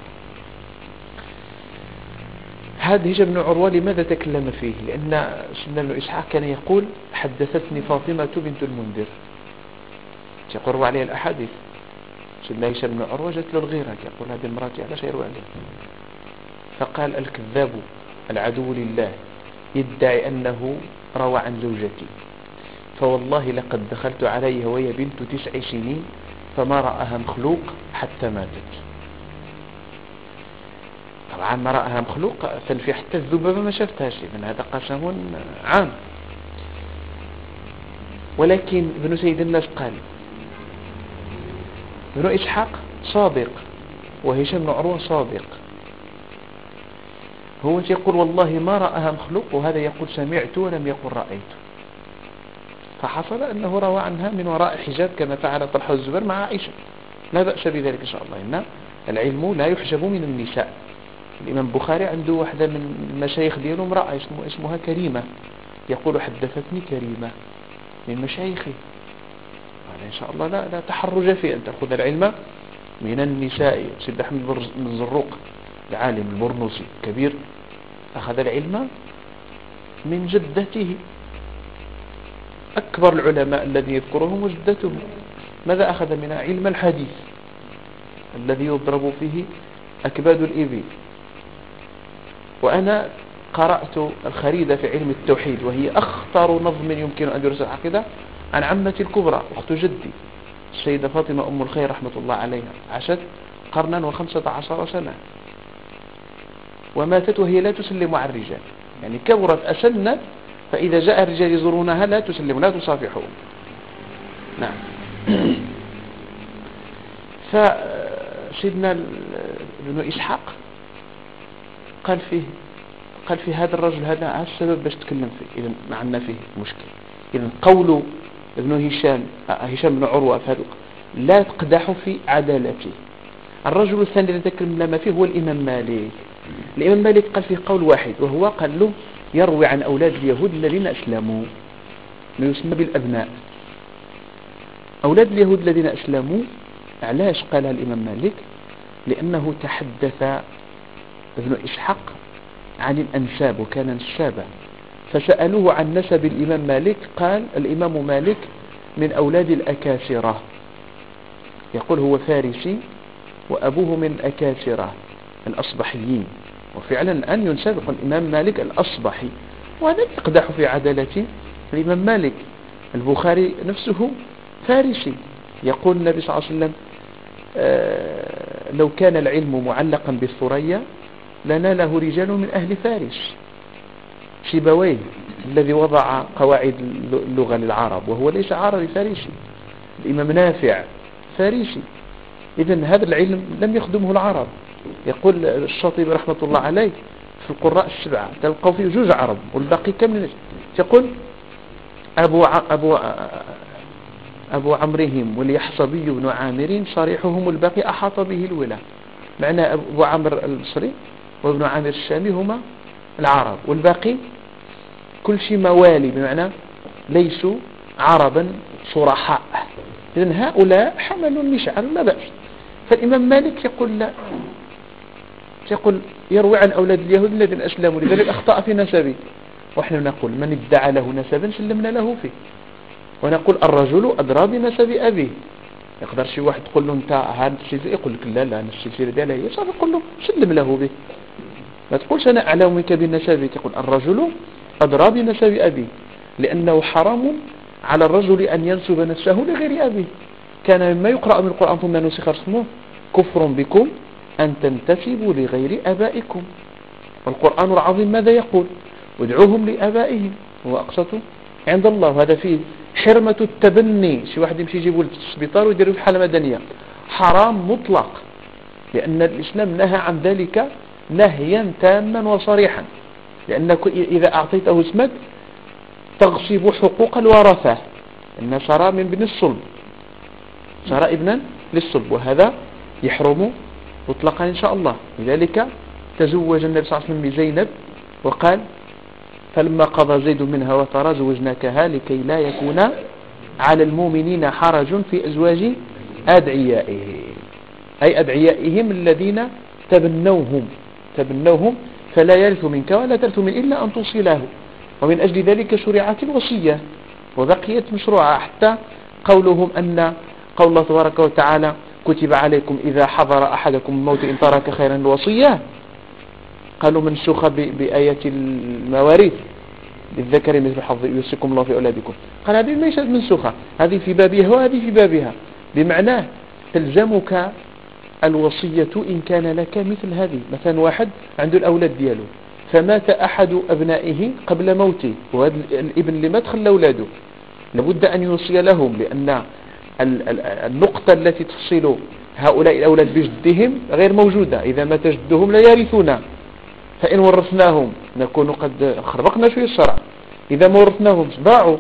هذا هشام بن عروة لماذا تكلم فيه؟ لأن بن إسحاق كان يقول حدثتني فاطمة بنت المنذر. يقول عليها الأحاديث. سيدنا هشام بن عروة جت له الغيرة يقول هذه المرأة علاش يروي عليها. فقال الكذاب العدو لله يدعي أنه روى عن زوجتي. فوالله لقد دخلت عليها وهي بنت تسع سنين فما رأها مخلوق حتى ماتت. طبعا ما رأها مخلوق فلفي حتى الذبابة ما شفتهاش إذن هذا قسم عام. ولكن ابن سيد الناس قال ابن إسحاق صادق وهشام بن عروة صادق. هو يقول والله ما رأها مخلوق وهذا يقول سمعت ولم يقل رأيت. فحصل أنه روى عنها من وراء حجاب كما فعل طلحة الزبير مع عائشة. لا بأس بذلك إن شاء الله. إن العلم لا يحجب من النساء. الإمام البخاري عنده واحدة من المشايخ دياله امرأة اسمه اسمها كريمة. يقول حدثتني كريمة من مشايخي. إن شاء الله لا, لا تحرج في أن تأخذ العلم من النساء. سيد أحمد بن زروق العالم البرنوسي كبير أخذ العلم من جدته. أكبر العلماء الذي يذكرهم جدته ماذا أخذ منها علم الحديث الذي يضرب فيه أكباد الإبل. وأنا قرأت الخريدة في علم التوحيد وهي أخطر نظم يمكن أن يرسل العقيدة عن عمتي الكبرى. أخت جدي السيدة فاطمة أم الخير رحمة الله عليها عاشت قرنا وخمسة عشر سنة. وماتت وهي لا تسلم على الرجال. يعني كبرت أسنت فإذا جاء الرجال يزورونها لا تسلم لا تصافحهم. نعم. [CLEARS THROAT] فسيدنا ابن إسحاق قال فيه قال في هذا الرجل هذا السبب باش تكلم فيه. إذا ما عندنا فيه مشكل. إذا قول ابن هشام هشام بن عروة في هذا لا تقدح في عدالته. الرجل الثاني الذي تكلم فيه هو الإمام مالك. الإمام مالك قال فيه قول واحد وهو قال له يروي عن أولاد اليهود الذين أسلموا. ما يسمى بالأبناء. أولاد اليهود الذين أسلموا علاش قالها الإمام مالك؟ لأنه تحدث ابن إسحاق عن الأنساب وكان نسابا فسألوه عن نسب الإمام مالك قال الإمام مالك من أولاد الأكاسرة. يقول هو فارسي وأبوه من الأكاسرة الأصبحيين. وفعلا أن ينسب الإمام مالك الأصبحي وهذا يقدح في عدالة الإمام مالك. البخاري نفسه فارسي يقول النبي صلى الله عليه وسلم آه لو كان العلم معلقا بالثريا لناله رجال من أهل فارس. شيبويه الذي وضع قواعد اللغة للعرب وهو ليس عربي فارسي. الإمام نافع فارسي. إذا هذا العلم لم يخدمه العرب. يقول الشاطبي رحمة الله عليه في القراء السبعة تلقوا فيه جوج عرب والباقي كم يقول أبو أبو أبو عمرهم واليحصبي بن عامر صريحهم الباقي أحاط به الولاة. معنى أبو عمر البصري وابن عامر الشامي هما العرب والباقي كل شيء موالي بمعنى ليسوا عربا صرحاء إذن هؤلاء حملوا المشعر لا بأس. فالإمام مالك يقول لا. يقول يروي عن أولاد اليهود الذين أسلموا لذلك أخطأ في نسبه ونحن نقول من ادعى له نسبا سلمنا له فيه. ونقول الرجل أدرى بنسب أبيه. يقدر شي واحد تقول له أنت هذا السلسلة يقول لك لا لا السلسلة ديالها هي صافي يقول له سلم له به. ما تقولش أنا أعلم منك بنسبه تقول الرجل أدرى بنسب أبيه. لأنه حرام على الرجل أن ينسب نفسه لغير أبيه. كان مما يقرأ من القرآن ثم نسخ اسمه. كفر بكم أن تنتسبوا لغير أبائكم. والقرآن العظيم ماذا يقول؟ ادعوهم لأبائهم. هو أقسط عند الله. وهذا فيه حرمة التبني. شي واحد يمشي يجيبه للسبيطار ويديروا في حالة مدنية. حرام مطلق. لأن الإسلام نهى عن ذلك نهيا تاما وصريحا. لأنك إذا أعطيته اسمك تغصب حقوق الورثة. إن شرى من بن الصلب. شرى ابنا للصلب. وهذا يحرم مطلقا إن شاء الله. لذلك تزوج النبي صلى الله عليه وسلم بزينب وقال فلما قضى زيد منها وترى زوجناكها لكي لا يكون على المؤمنين حرج في أزواج أدعيائهم. أي أدعيائهم الذين تبنوهم. تبنوهم فلا يرث منك ولا ترث من إلا أن توصي له ومن أجل ذلك شرعت الوصية وبقيت مشروعة. حتى قولهم أن قول الله تبارك وتعالى كتب عليكم إذا حضر أحدكم الموت إن ترك خيرا الوصية. قالوا منسوخة بآية المواريث للذكر مثل حظ يوصيكم الله في أولادكم. قال هذه ليست منسوخة هذه في بابها وهذه في بابها. بمعناه تلزمك الوصية إن كان لك مثل هذه. مثلا واحد عنده الأولاد دياله فمات أحد أبنائه قبل موته وهذا الابن اللي مات خلى أولاده. لابد أن يوصي لهم لأن النقطة التي تفصل هؤلاء الأولاد بجدهم غير موجودة. إذا مات جدهم لا يرثون. فإن ورثناهم نكون قد خربقنا شوية الشرع. إذا ما ورثناهم باعوا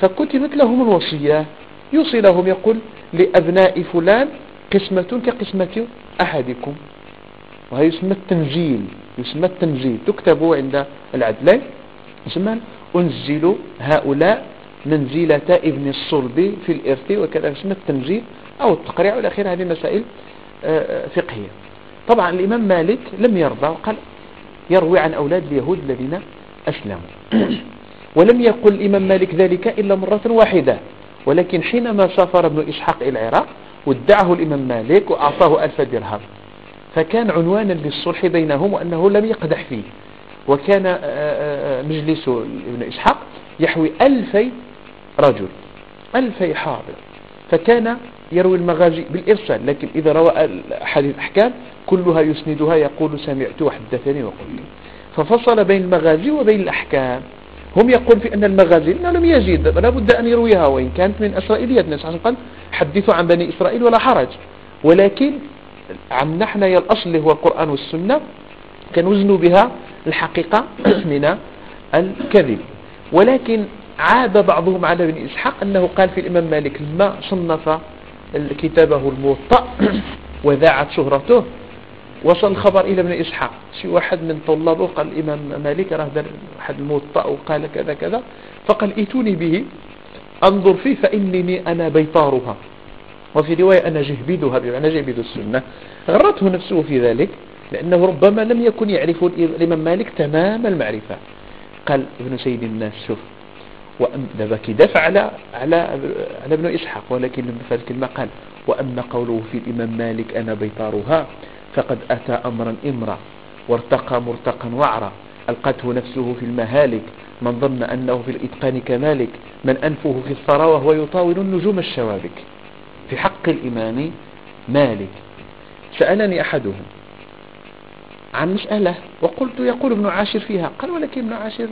فكتبت لهم الوصية. يوصي لهم يقول لأبناء فلان قسمة كقسمة أحدكم. وهي يسمى التنجيل يسمى التنجيل تكتب عند العدلين يسمى أنزل هؤلاء منزلة ابن الصلب في الإرث وكذا يسمى التنجيل أو التقريع والى آخره. هذه مسائل آه، آه، فقهية. طبعا الإمام مالك لم يرضى وقال يروي عن أولاد اليهود الذين أسلموا. [CLEARS THROAT] ولم يقل الإمام مالك ذلك إلا مرة واحدة. ولكن حينما سافر ابن إسحاق إلى العراق ودعه الإمام مالك وأعطاه ألف درهم. فكان عنوانا للصلح بينهم وأنه لم يقدح فيه. وكان آه، مجلس ابن إسحاق يحوي ألفي رجل ألفي حاضر فكان يروي المغازي بالإرسال لكن إذا روى أحد الأحكام كلها يسندها يقول سمعت وحدثني وقلت. ففصل بين المغازي وبين الأحكام. هم يقول في أن المغازي لم يزيد لا بد أن يرويها وإن كانت من إسرائيليات الناس قال حدثوا عن بني إسرائيل ولا حرج. ولكن عن نحن الأصل هو القرآن والسنة كنوزن بها الحقيقة من الكذب. ولكن عاب بعضهم على ابن إسحاق أنه قال في الإمام مالك لما صنف كتابه الموطأ [CLEARS THROAT] وذاعت شهرته. وصل الخبر إلى ابن إسحاق شي واحد من طلابه. قال الإمام مالك راه دار واحد الموطأ وقال كذا كذا. فقال ائتوني به أنظر فيه فإنني أنا بيطارها. وفي رواية أنا جهبدها. بمعنى جهبد السنة. غرته نفسه في ذلك لأنه ربما لم يكن يعرف الإمام مالك تمام المعرفة. قال ابن سيد الناس شوف دابا كيدافع على على على ابن إسحاق ولكن لما فات الكلمة قال وأما قوله في الإمام مالك أنا بيطارها فقد أتى أمرا إمرا وارتقى مرتقا وعرا ألقته نفسه في المهالك من ظن أنه في الإتقان كمالك من أنفه في الثرى وهو يطاول النجوم الشوابك. في حق الإمام مالك. سألني أحدهم عن مسألة وقلت يقول ابن عاشر فيها. قال ولكن ابن عاشر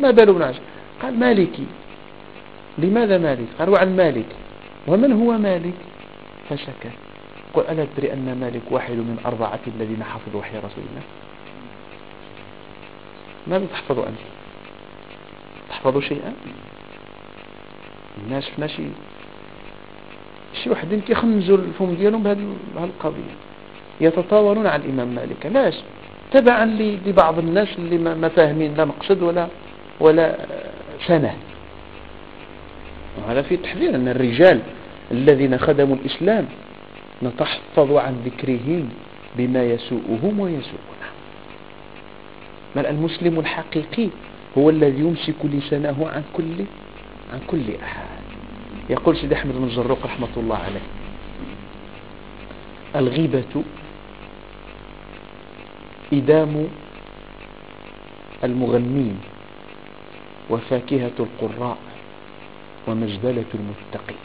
ما بال ابن عاشر؟ قال مالكي لماذا مالك؟ قالوا عن مالك. ومن هو مالك؟ فسكت قل ألا تدري أن مالك واحد من أربعة الذين حفظوا وحي رسول الله؟ ماذا تحفظوا أنت؟ تحفظوا شيئا؟ الناس شفنا شيء شي وحدين كيخمزوا الفم ديالهم بهذه القضية. يتطاولون على الإمام مالك. علاش؟ تبعا لبعض الناس اللي ما فاهمين لا مقصد ولا ولا سنة. وهذا في تحذير أن الرجال الذين خدموا الإسلام نتحفظ عن ذكرهم بما يسوءهم ويسوءنا. بل المسلم الحقيقي هو الذي يمسك لسانه عن كل عن كل أحد. يقول سيدي أحمد بن الزروق رحمة الله عليه الغيبة إدام المغنين. وفاكهة القراء ومجدلة المتقين.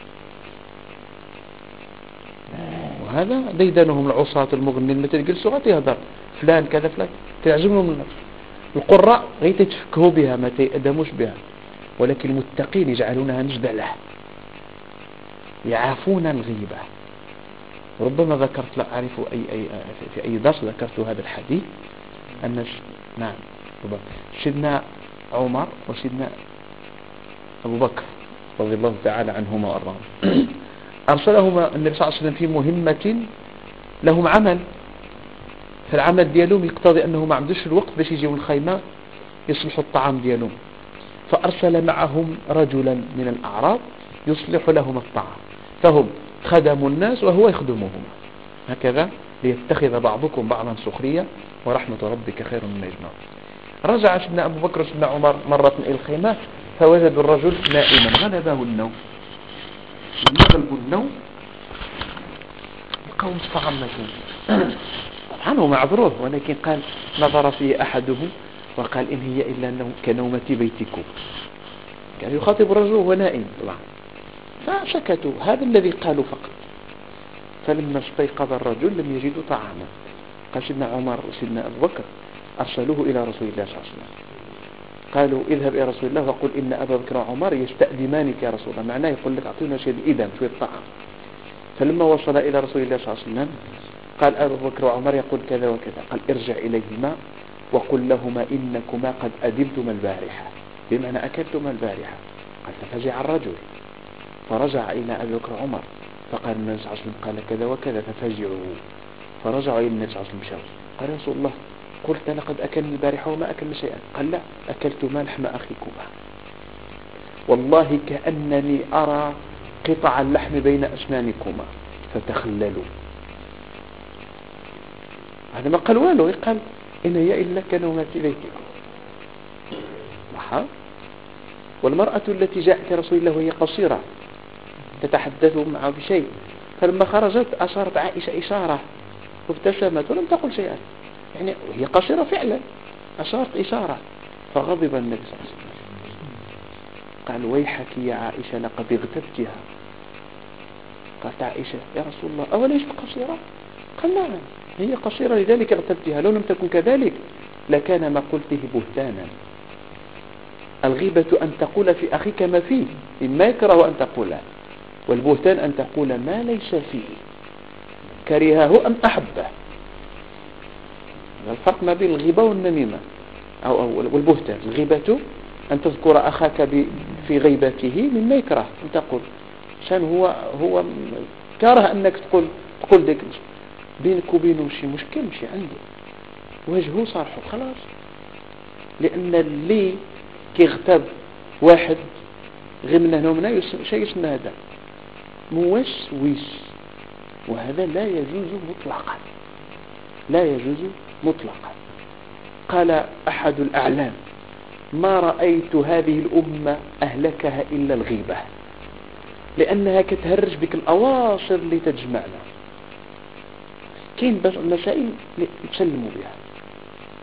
وهذا ديدنهم العصاة المغنين اللي تجلسوا غادي يهضر؟ فلان كذا فلان. تعجبهم القراء غير تتفكهوا بها ما تيأدموش بها. ولكن المتقين يجعلونها مجدلة. يعافون الغيبة. ربما ذكرت لا أعرف أي, أي في أي درس ذكرت هذا الحديث. أن نعم سيدنا عمر وسيدنا أبو بكر رضي الله تعالى عنهما وأرضاهما [CLEARS THROAT] أرسلهما النبي صلى الله عليه وسلم في مهمة لهم عمل. فالعمل ديالهم يقتضي أنه ما عندوش الوقت باش يجيو الخيمة يصلحوا الطعام ديالهم. فأرسل معهم رجلا من الأعراب يصلح لهم الطعام. فهم خدموا الناس وهو يخدمهم. هكذا ليتخذ بعضكم بعضا سخرية ورحمة ربك خير من يجمع رجع سيدنا أبو بكر سيدنا عمر مرة إلى الخيمة فوجدوا الرجل نائما. غلبه النوم؟ لما غلبوا النوم القوم استعمتوا طبعا هو معذروه ولكن قال نظر فيه أحدهم وقال إن هي إلا كنومة بيتكم. كان يخاطب الرجل وهو نائم. طبعا. فسكتوا هذا الذي قالوا فقط. فلما استيقظ الرجل لم يجدوا طعاما. قال سيدنا عمر وسيدنا أبو بكر أرسلوه إلى رسول الله صلى الله عليه وسلم. قالوا اذهب إلى رسول الله وقل إن أبا بكر وعمر يستأذمانك يا رسول الله. معناه يقول لك أعطينا شيء إذن شوية طعام فلما وصل إلى رسول الله صلى الله عليه وسلم قال أبو بكر وعمر يقول كذا وكذا. قال ارجع إليهما وقل لهما إنكما قد أدبتما البارحة. بمعنى أكلتما البارحة. قال ففزع الرجل. فرجع إلى أبي بكر وعمر. فقال النبي صلى الله عليه وسلم قال كذا وكذا ففزعوا. فرجعوا إلى النبي صلى الله عليه وسلم قال رسول الله قلت لقد أكلنا البارحة وما أكلنا شيئا. قال لا أكلت ما لحم أخيكما والله كأنني أرى قطع اللحم بين أسنانكما. فتخللوا. هذا ما قال والو. قال إن هي إلا كنومات بيتكم. والمرأة التي جاءت رسول الله وهي قصيرة تتحدث معه بشيء. فلما خرجت أشارت عائشة إشارة وابتسمت ولم تقل شيئا. يعني هي قصيرة فعلا. أشارت إشارة. فغضب النبي صلى الله عليه وسلم. قال ويحك يا عائشة لقد اغتبتها قالت عائشة يا رسول الله أوليست قصيرة؟ قال نعم هي قصيرة لذلك اغتبتها لو لم تكن كذلك لكان ما قلته بهتانا. الغيبة أن تقول في أخيك ما فيه مما يكره أن تقوله والبهتان أن تقول ما ليس فيه. كرهه أم أحبه. الفرق ما بين الغيبة والنميمة. أو, أو والبهتان الغيبة أن تذكر أخاك في غيبته مما يكره. أن تقول عشان هو هو كره أنك تقول تقول ديك بينك وبينه شي مشكل مشي عنده. وجهه صارحه خلاص. لأن اللي كيغتاب واحد غير من هنا ومن شيء اسمه هذا. موسوس وهذا لا يجوز مطلقا. لا يجوز مطلقا. قال أحد الأعلام ما رأيت هذه الأمة أهلكها إلا الغيبة لأنها كتهرج بك الأواصر اللي تجمعنا كاين مسائل يتسلموا بها.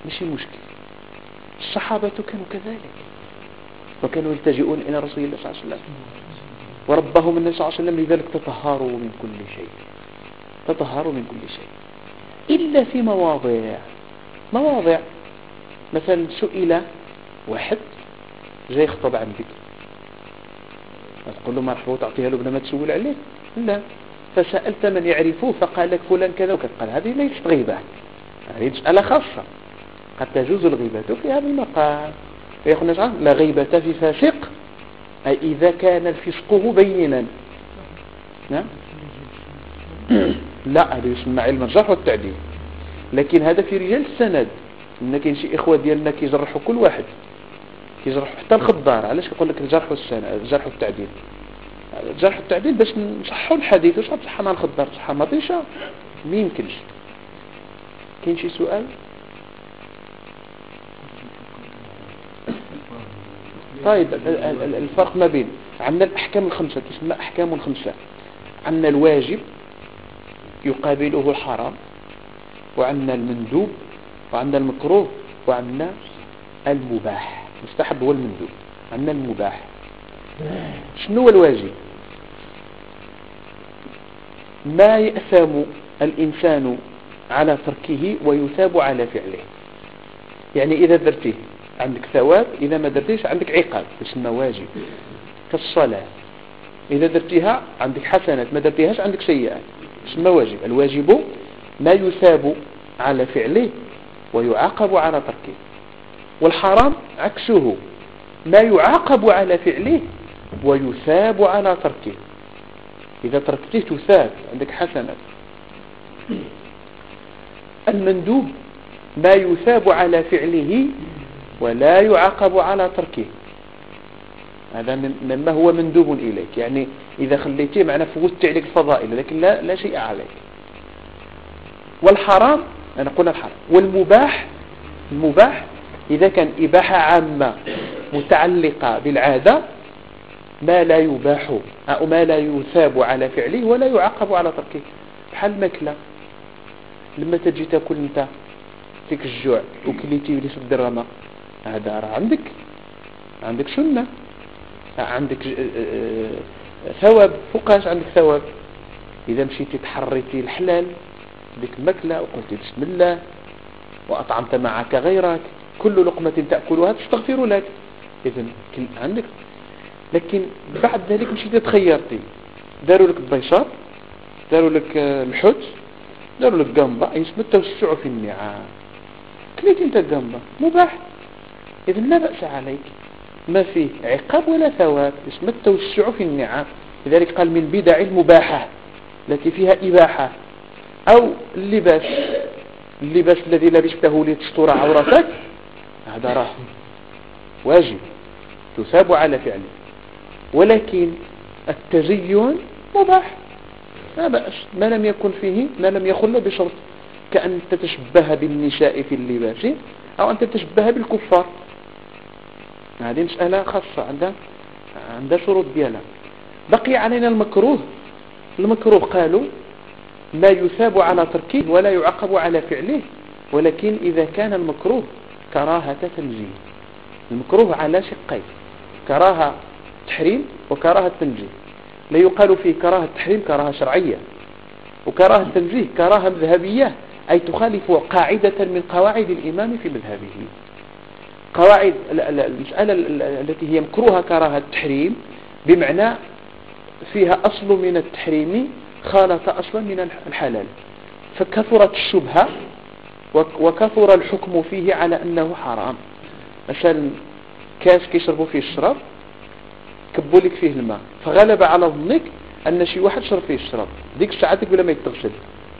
ماشي مشكل. الصحابة كانوا كذلك. وكانوا يلتجئون إلى رسول الله صلى الله عليه وسلم. وربهم النبي صلى الله عليه وسلم لذلك تطهروا من كل شيء. تطهروا من كل شيء. إلا في مواضع. مواضع. مثلا سئل واحد جاي يخطب عندك تقول له مرحبا وتعطيها له بلا ما تسول عليه. لا. فسألت من يعرفه فقال لك فلان كذا وكذا. قال هذه ليست غيبة. هذه مسألة خاصة. قد تجوز الغيبة في هذا المقام. فيقول لا غيبة في فاسق. أي إذا كان فسقه بينا نعم. لا هذا يسمى علم الجرح والتعديل. لكن هذا في رجال السند. إن كاين شي إخوة ديالنا كيجرحوا كل واحد. كيجرحوا حتى الخضار. علاش كيقول لك الجرح والسند الجرح والتعديل؟ الجرح والتعديل باش نصحوا الحديث. واش غتصحى مع الخضار؟ تصحى مطيشه ما يمكنش. كاين شي سؤال؟ طيب الفرق ما بين عندنا الأحكام الخمسة. تسمى أحكام الخمسة. عندنا الواجب يقابله الحرام وعندنا المندوب وعندنا المكروه وعندنا المباح. مستحب هو المندوب عندنا المباح. شنو هو الواجب؟ ما يأثم الإنسان على تركه ويثاب على فعله. يعني إذا درته عندك ثواب إذا ما درتيش عندك عقاب اسمه واجب. كالصلاة إذا درتيها عندك حسنات ما درتيهاش عندك سيئات. يسمى واجب؟ الواجب ما يثاب على فعله ويعاقب على تركه. والحرام عكسه ما يعاقب على فعله ويثاب على تركه. إذا تركته تثاب عندك حسنة. المندوب ما يثاب على فعله ولا يعاقب على تركه. هذا مما هو مندوب إليك. يعني إذا خليته معنا فوتت عليك الفضائل لكن لا, لا شيء عليك. والحرام أنا قلنا الحرام. والمباح المباح إذا كان إباحة عامة متعلقة بالعادة ما لا يباح أو ما لا يثاب على فعله ولا يعاقب على تركه. بحال الماكلة. لما تجي تاكل أنت فيك الجوع وكليتي وليس الدرامة هذا راه عندك. عندك سنة. عندك آه، آه، ثواب فوقاش عندك ثواب؟ إذا مشيتي تحريتي الحلال بك مكلة وقلت بسم الله وأطعمت معك غيرك كل لقمة تأكلها تستغفر لك. إذا عندك. لكن بعد ذلك مشيتي تخيرتي. داروا لك البيشار داروا لك الحوت داروا لك جنبة يسمى التوسع في النعام. كليت أنت الجنبة مباح. إذا لا بأس عليك. ما فيه عقاب ولا ثواب اسمه التوسع في النعم لذلك قال من بدع المباحة التي فيها إباحة. أو اللباس اللباس الذي لبسته لتستر عورتك هذا راه واجب تثاب على فعله. ولكن التزين مباح. لا بأس ما لم يكن فيه ما لم يخل بشرط كأن تتشبه بالنساء في اللباس أو أن تتشبه بالكفار. هذه مسألة خاصة عندها عندها شروط ديالها. بقي علينا المكروه. المكروه قالوا ما يثاب على تركه ولا يعاقب على فعله ولكن إذا كان المكروه كراهة تنزيه المكروه على شقين كراهة تحريم وكراهة تنزيه لا يقال فيه كراهة تحريم كراهة شرعية وكراهة تنزيه كراهة مذهبية أي تخالف قاعدة من قواعد الإمام في مذهبه. قواعد المسألة التي هي مكروهة كراهة التحريم بمعنى فيها أصل من التحريم خالط أصلا من الحلال. فكثرت الشبهة وكثر الحكم فيه على أنه حرام. مثلا كاس كيشربوا فيه الشراب كبوا لك فيه الماء. فغلب على ظنك أن شي واحد شرب فيه الشراب. ديك الساعة تقول ما يتغسل.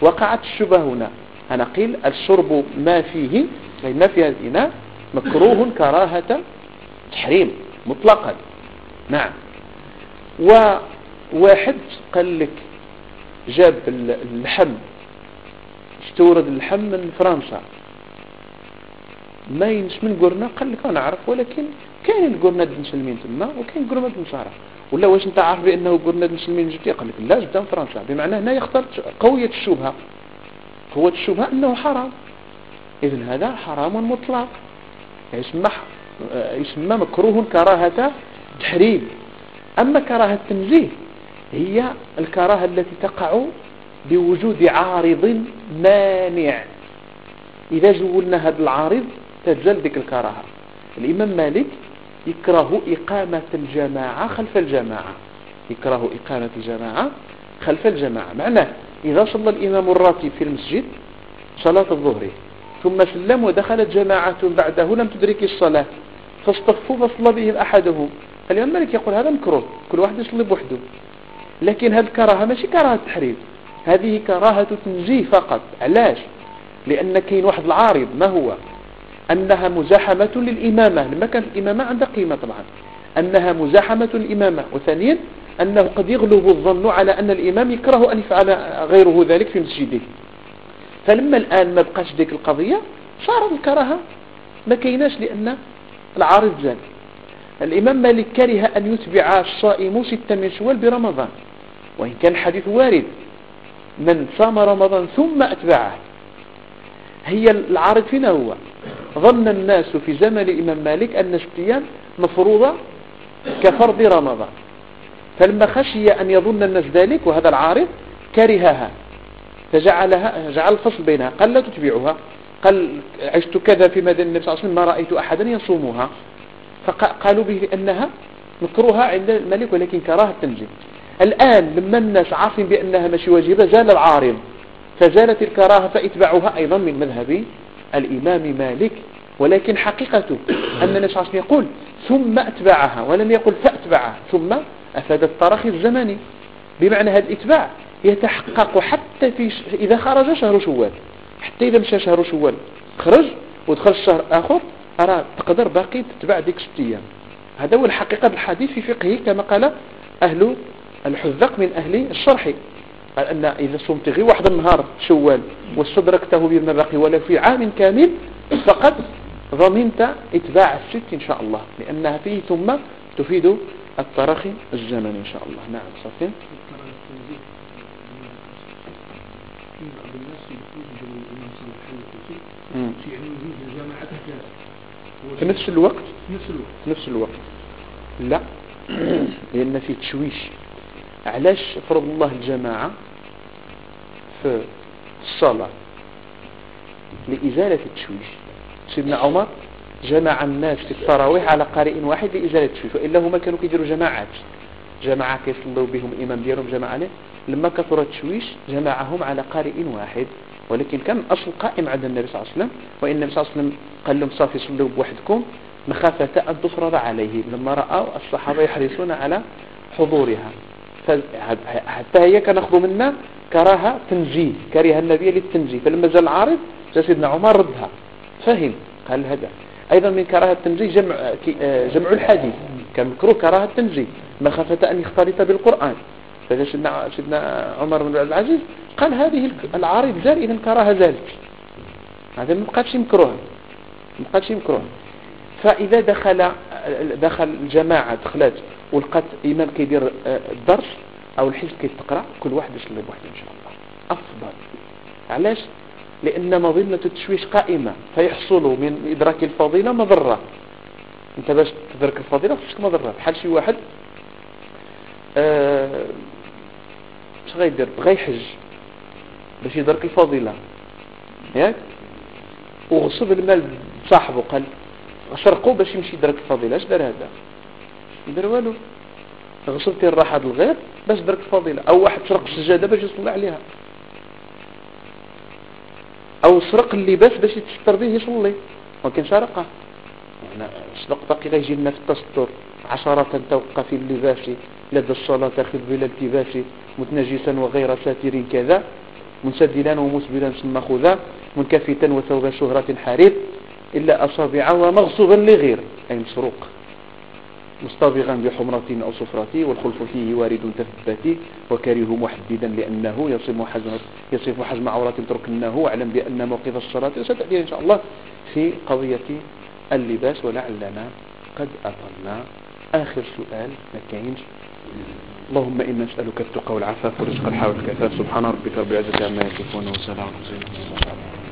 وقعت الشبهة هنا. أنا قيل الشرب ما فيه ما في هذا الإناء مكروه كراهة تحريم مطلقا. نعم. وواحد قال لك جاب اللحم. استورد اللحم من فرنسا؟ ما ينش من قرنا قال لك أنا اعرف ولكن كاين قرناد المسلمين تما وكاين قرناد النصارى ولا واش أنت عارف بأنه قرناد المسلمين جبتي؟ قال لك لا جبتها من فرنسا. بمعنى هنا يختار قوية الشبهة. قوة الشبهة أنه حرام. اذا هذا حرام مطلق. يسمى يسمى مكروه كراهة تحريم. أما كراهة التنزيه هي الكراهة التي تقع بوجود عارض مانع. إذا جولنا هذا العارض تزال ذيك الكراهة. الإمام مالك يكره إقامة الجماعة خلف الجماعة. يكره إقامة الجماعة خلف الجماعة. معناه إذا صلى الإمام الراتب في المسجد صلاة الظهر. ثم سلم ودخلت جماعة بعده لم تدرك الصلاة. فاصطفوا فصلى بهم أحدهم. اليوم مالك يقول هذا مكروه كل واحد يصلي بوحده. لكن هذه الكراهة ماشي كراهة تحريم هذه كراهة تنزيه فقط علاش؟ لأن كاين واحد العارض ما هو؟ أنها مزاحمة للإمامة. لما كانت الإمامة عندها قيمة طبعا. أنها مزاحمة للإمامة. وثانيا أنه قد يغلب الظن على أن الإمام يكره أن يفعل غيره ذلك في مسجده. فلما الآن ما بقاش ديك القضية صارت الكراهة. ما كيناش لأن العارض زال الإمام مالك كره أن يتبع الصائم ستة من شوال برمضان. وإن كان الحديث وارد. من صام رمضان ثم أتبعه. هي العارض فينا هو. ظن الناس في زمن الإمام مالك أن الصيام مفروضة كفرض رمضان. فلما خشي أن يظن الناس ذلك وهذا العارض كرهها. فجعلها جعل الفصل بينها. قال لا تتبعها قال عشت كذا في مدينة النبي صلى الله عليه وسلم ما رأيت أحدا يصومها. فقالوا به أنها مكروها عند الملك ولكن كراهة تنزيل الآن لما الناس عارفين بأنها ماشي واجبة زال العارض فزالت الكراهة فإتباعها أيضا من مذهب الإمام مالك. ولكن حقيقته أن الناس عشان يقول ثم أتبعها. ولم يقل فأتبعها. ثم أفاد التراخي الزمني بمعنى هذا الإتباع. يتحقق حتى في ش... إذا خرج شهر شوال حتى إذا مشى شهر شوال خرج ودخل الشهر آخر أرى تقدر باقي تتبع ديك ست أيام. هذا هو الحقيقة بالحديث في فقهه كما قال أهل الحذق من أهل الشرح. قال أن إذا صمت غير واحد النهار شوال واستدركته بما بقي ولا في عام كامل فقد ضمنت إتباع الست إن شاء الله لأنها فيه ثم تفيد التراخي الزمني إن شاء الله. نعم صافي. في نفس الوقت؟ نفس الوقت. في نفس الوقت. لا. [CLEARS THROAT] لأن في تشويش. علاش فرض الله الجماعة في الصلاة؟ لإزالة التشويش. سيدنا عمر جمع الناس في التراويح على قارئ واحد لإزالة التشويش. وإلا هما كانوا كيديروا جماعات. جماعة كيصلوا بهم الإمام ديالهم جماعة عليه لما كثر التشويش جمعهم على قارئ واحد. ولكن كان الأصل قائم عند النبي صلى الله عليه وسلم؟ وإن النبي صلى الله عليه وسلم قال لهم صافي صلوا بوحدكم مخافة أن تفرض عليهم لما رأوا الصحابة يحرصون على حضورها. حتى هي كناخذ منا كراهة تنزيه كره النبي للتنزيه فلما جاء العارض جاء سيدنا عمر ردها. فهم قال هذا. أيضا من كراهة التنزيه جمع, آه، جمع الحديث. كان مكروه كراهة التنزيه مخافة أن يختلط بالقرآن. سيدنا, سيدنا عمر بن عبد العزيز قال هذه العارض زال إذا الكراهة زالت هذا ما بقاتش مكروه ما بقاتش مكروه فإذا دخل دخل الجماعة دخلت ولقات إمام كيدير آه، الدرس أو الحزب كيتقرأ كل واحد يصلي بوحده إن شاء الله. أفضل. علاش؟ لأن مظنة التشويش قائمة. فيحصل من إدراك الفضيلة مضرة. أنت باش تدرك الفضيلة خصك مضرة. بحال شي واحد آه اش غيدير بغى يحج باش يدرك الفضيلة. ياك؟ وغصب المال صاحبه قال سرقوا باش يمشي يدرك الفضيلة. اش دار هذا؟ يدير والو. غصبتي الراحة الغير باش درك الفضيلة. أو واحد سرق السجادة باش يصلي عليها. أو سرق اللباس باش يتستر به يصلي. ولكن سرقه يعني صدق باقي غيجي لنا في التستر. عشرة توقف في اللباس لدى الصلاة خذ بلا التباس متنجسا وغير ساتر كذا منسدلا ومسبلا ثم خذا منكفتا وثوب شهرة حرير إلا أصابعه مغصوبا لغير أي مسروق. مصطبغا بحمرة أو صفرة والخلف فيه وارد تثبت وكره محددا لأنه يصف حزم, يصف حزم عورات تركناه واعلم بأن موقف الصلاة ستأتي إن شاء الله في قضية اللباس ولعلنا قد أطلنا. آخر سؤال ما كاينش اللهم إنا نسألك التقى والعفاف ورزق الحول والكفاف سبحان ربك رب العزة عما يصفون وسلام على